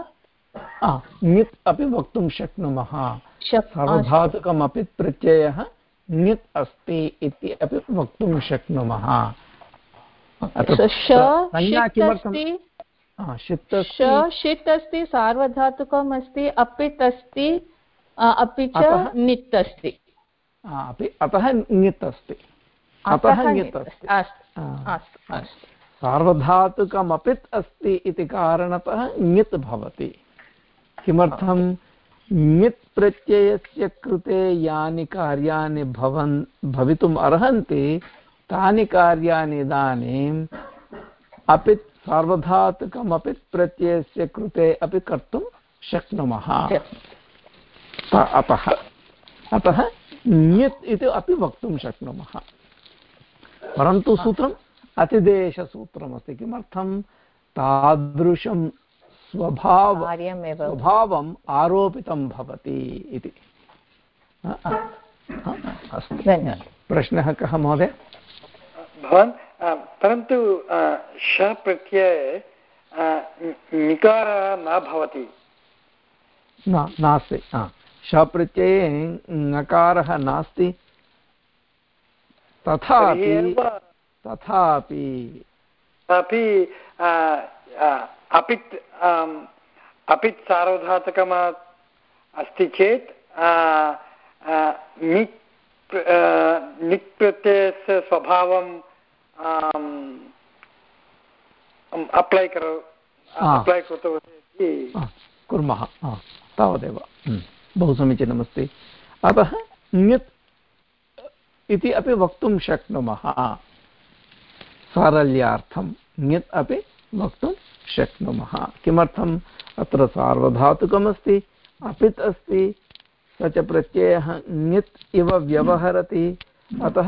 S1: ङित् अपि वक्तुं शक्नुमः। सार्वधातुकमपि प्रत्ययः ङित् अस्ति इति अपि वक्तुं शक्नुमः।
S16: षित् अस्ति सार्वधातुकम् अस्ति अपित् अस्ति अपि च नित् अस्ति
S1: अतः ङित् अस्ति अतः ङित् अस्ति। सार्वधातुकमपित् अस्ति इति कारणतः ङित् भवति। किमर्थं? ङित् प्रत्ययस्य कृते यानि कार्याणि भवन् भवितुम् अर्हन्ति तानि कार्याणि इदानीम् अपित् सार्वधातुकमपित् प्रत्ययस्य कृते अपि कर्तुं शक्नुमः। अतः अतः ङित् इति अपि वक्तुं शक्नुमः। परन्तु सूत्रम् अतिदेशसूत्रमस्ति। किमर्थं? तादृशं स्वभाव स्वभावम् आरोपितं भवति इति। अस्तु प्रश्नः कः महोदय?
S2: भवान् परन्तु श प्रत्यये निकारः न भवति।
S1: न नास्ति शप्रत्यये ङकारः नास्ति। तथापि तथापि
S2: अपि अपित् अपित् सार्वधातकम् अस्ति चेत् निक् निक् प्रत्ययस्य स्वभावं अप्लै करो अप्लै कृतवती
S1: कुर्मः तावदेव बहु समीचीनमस्ति अतः ङत् इति अपि वक्तुं शक्नुमः सारल्यार्थं ङत् अपि वक्तुं शक्नुमः। किमर्थम् अत्र सार्वधातुकमस्ति अपित् अस्ति स च प्रत्ययः ङित् इव व्यवहरति। अतः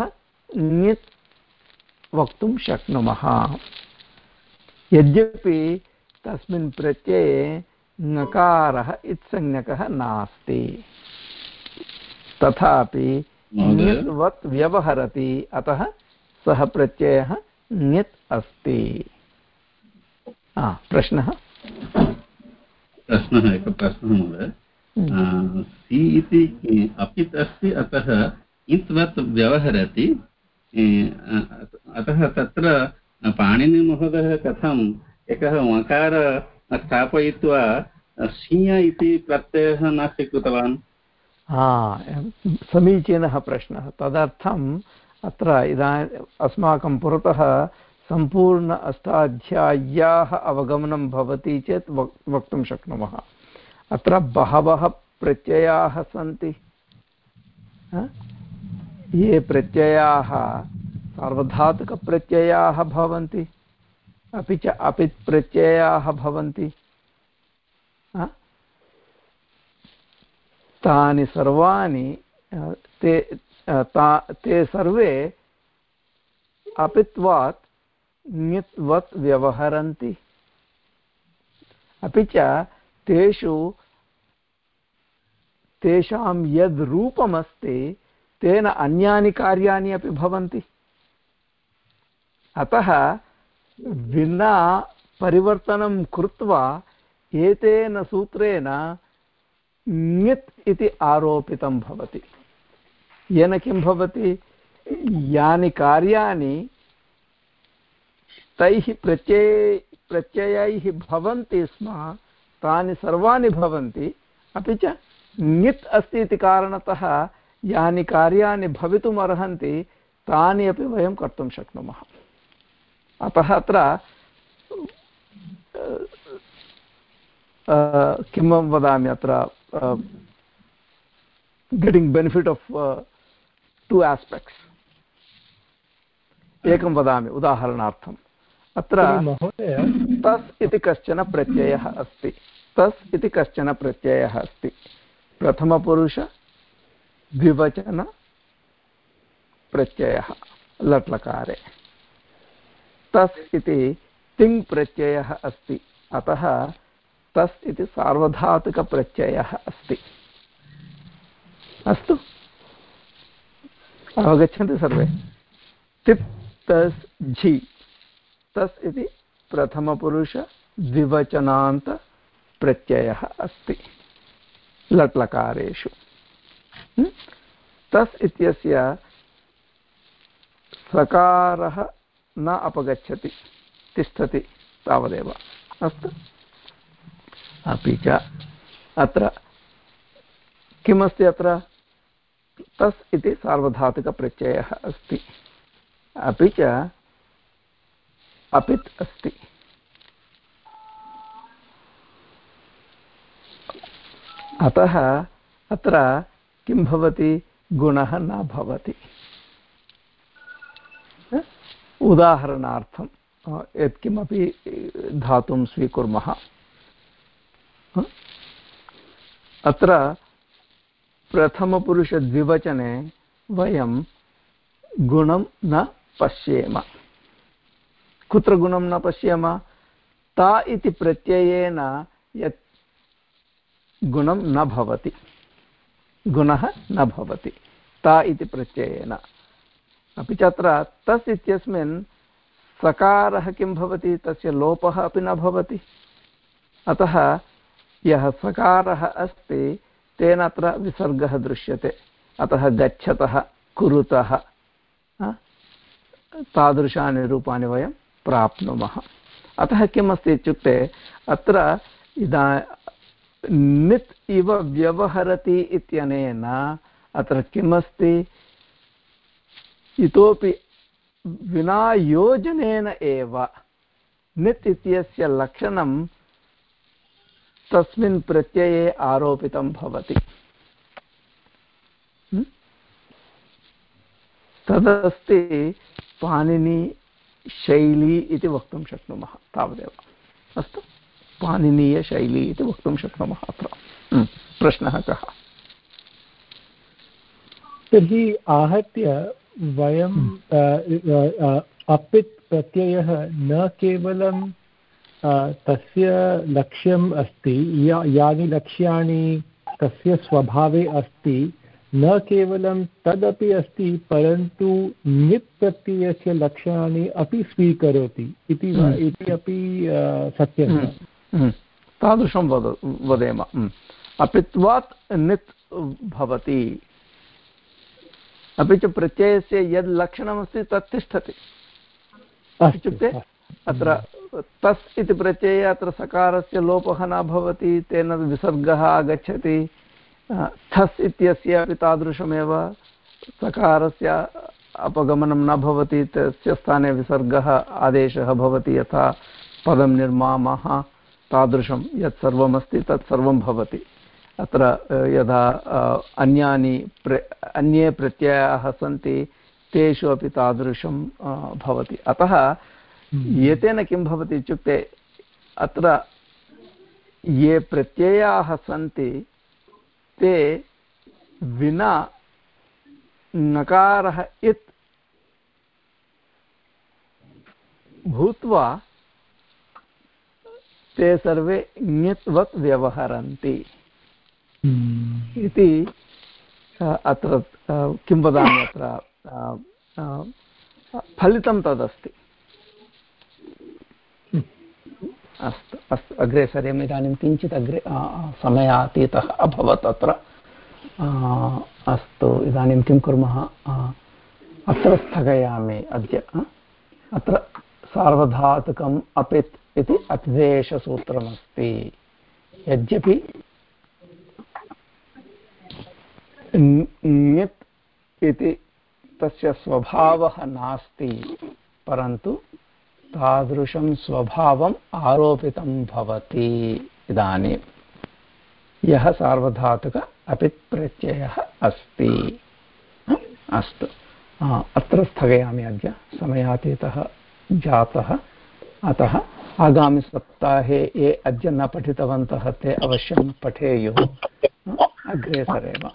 S1: ङित् वक्तुं शक्नुमः। यद्यपि तस्मिन् प्रत्यये ङकारः इत्संज्ञकः नास्ति। तथापि ङित् व्यवहरति अतः सः प्रत्ययः ङित् अस्ति। प्रश्नः?
S6: प्रश्नः एकः प्रश्नः महोदय। हम्म। सि इति अपित् अस्ति अतः इत्वत् व्यवहरति अतः तत्र पाणिनिमहोदयः कथम् एकः मकार स्थापयित्वा सिय इति प्रत्ययः न स्वीकृतवान्?
S1: समीचीनः प्रश्नः। तदर्थम् अत्र इदानीम् अस्माकं पुरतः सम्पूर्ण अष्टाध्याय्याः अवगमनं भवति चेत् वक्, वक्तुं शक्नुमः। अत्र बहवः प्रत्ययाः सन्ति। ये प्रत्ययाः सार्वधातुकप्रत्ययाः भवन्ति। अपि च अपित् प्रत्ययाः भवन्ति तानि सर्वाणि ते ता, ते सर्वे अपित्वात् ङित्वत् व्यवहरन्ति। अपि च तेषु, तेषां यद् रूपमस्ति तेन अन्यानि कार्याणि अपि भवन्ति। अतः विना परिवर्तनं कृत्वा एतेन सूत्रेण ङित् इति आरोपितं भवति। येन किं भवति? यानि कार्याणि तैः प्रत्यय प्रत्ययैः भवन्ति स्म, तानि सर्वाणि भवन्ति, अपि च ङित् अस्ति इति कारणतः यानि कार्याणि भवितुम् अर्हन्ति तानि अपि वयं कर्तुं शक्नुमः। अतः अत्र किं वदामि अत्र getting benefit of two aspects एकं वदामि उदाहरणार्थम्। अत्र तस् इति कश्चन प्रत्ययः अस्ति। तस् इति कश्चन प्रत्ययः अस्ति। प्रथमपुरुष द्विवचनप्रत्ययः लट्लकारे। तस् इति तिङ् प्रत्ययः अस्ति। अतः तस् इति सार्वधातुकप्रत्ययः अस्ति। अस्तु। अवगच्छन्ति सर्वे। तिप् तस् झि। तस् इति प्रथमपुरुषद्विवचनान्तप्रत्ययः अस्ति। लट्लकारेषु। तस् इत्यस्य सकारः न अपगच्छति, तिष्ठति तावदेव। अस्तु। अपि च अत्र किमस्ति अत्र? तस् इति सार्वधातुकप्रत्ययः अस्ति। अपि च अपित् अस्ति। अतः अत्र किं भवति? गुणः न भवति। उदाहरणार्थं यत्किमपि धातुं स्वीकुर्मः। अत्र प्रथमपुरुषद्विवचने वयं गुणं न पश्येम। कुत्र गुणं न पश्येम? ता इति प्रत्ययेन यत् गुणं न भवति। गुणः न भवति। ता इति प्रत्ययेन। अपि च अत्र तस् इत्यस्मिन् सकारः किं भवति, तस्य लोपः अपि न भवति। अतः यः सकारः अस्ति, तेन अत्र विसर्गः दृश्यते। अतः गच्छतः, कुरुतः तादृशानि रूपाणि वयं प्राप्नुमः। अतः किमस्ति इत्युक्ते, अत्र इदा नित् इव व्यवहरति इत्यनेन अत्र किमस्ति? इतोपि विना योजनेन एव नित् इत्यस्य लक्षणं तस्मिन् प्रत्यये आरोपितं भवति। तदस्ति पाणिनिशैली इति वक्तुं शक्नुमः, तावदेव। अस्तु। पाणिनीयशैली इति वक्तुं शक्नुमः अत्र। प्रश्नः कः?
S17: तर्हि आहत्य वयं अपित् प्रत्ययः न केवलं तस्य लक्ष्यम् अस्ति या यानि लक्ष्याणि तस्य स्वभावे अस्ति न केवलं तदपि अस्ति परन्तु ङित् प्रत्ययस्य लक्षणानि अपि स्वीकरोति इति इति अपि सत्यं
S1: तादृशं वद वदेम। अपित्वात् नित् भवति। अपि च प्रत्ययस्य यद् लक्षणमस्ति तत् तिष्ठति। इत्युक्ते अत्र तस् इति प्रत्यये अत्र सकारस्य लोपः न भवति तेन विसर्गः आगच्छति। थस् इत्यस्य अपि तादृशमेव। सकारस्य अपगमनं न भवति तस्य स्थाने विसर्गः आदेशः भवति यथा पदं निर्मामः। तादृशं यत् सर्वमस्ति तत् सर्वं भवति। अत्र यदा अन्यानि प्र अन्ये प्रत्ययाः सन्ति तेषु अपि तादृशं भवति। अतः एतेन किं भवति इत्युक्ते अत्र ये प्रत्ययाः सन्ति ते विना नकारः इत् भूत्वा ते सर्वे ङित्वत् व्यवहरन्ति। इति अत्र किं वदामि अत्र फलितं तदस्ति। अस्तु अस्तु अग्रे सरेम इदानीं किञ्चित् अग्रे समयातीतः अभवत् अत्र। अस्तु इदानीं किं कुर्मः? अत्र स्थगयामि अद्य अत्र सार्वधातुकम् अपित् इति अतिदेशसूत्रमस्ति यद्यपि ङित् इति तस्य स्वभावः नास्ति, परन्तु तादृशं स्वभावम् आरोपितं भवति। इदानीं यः सार्वधातुक प्रत्ययः अस्ति। अस्तु। अत्र स्थगयामि अद्य। समयातीतः जातः। अतः आगामिसप्ताहे ये अद्य न पठितवन्तः ते अवश्यं पठेयुः। अग्रे सरेम।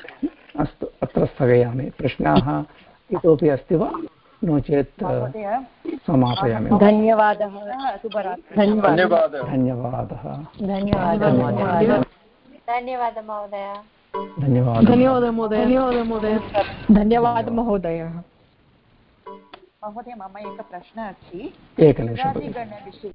S1: अस्तु अत्र स्थगयामि। प्रश्नाः इतोपि अस्ति वा? नो चेत् समापयामि।
S12: धन्यवादः।
S1: धन्यवादः।
S12: धन्यवादः।
S5: धन्यवादः। महोदय।
S1: धन्यवादः।
S11: धन्यवादः महोदय। धन्यवादः महोदय। धन्यवादः महोदय।
S18: महोदय मम एकः प्रश्नः अस्ति।
S1: एकनिमिषं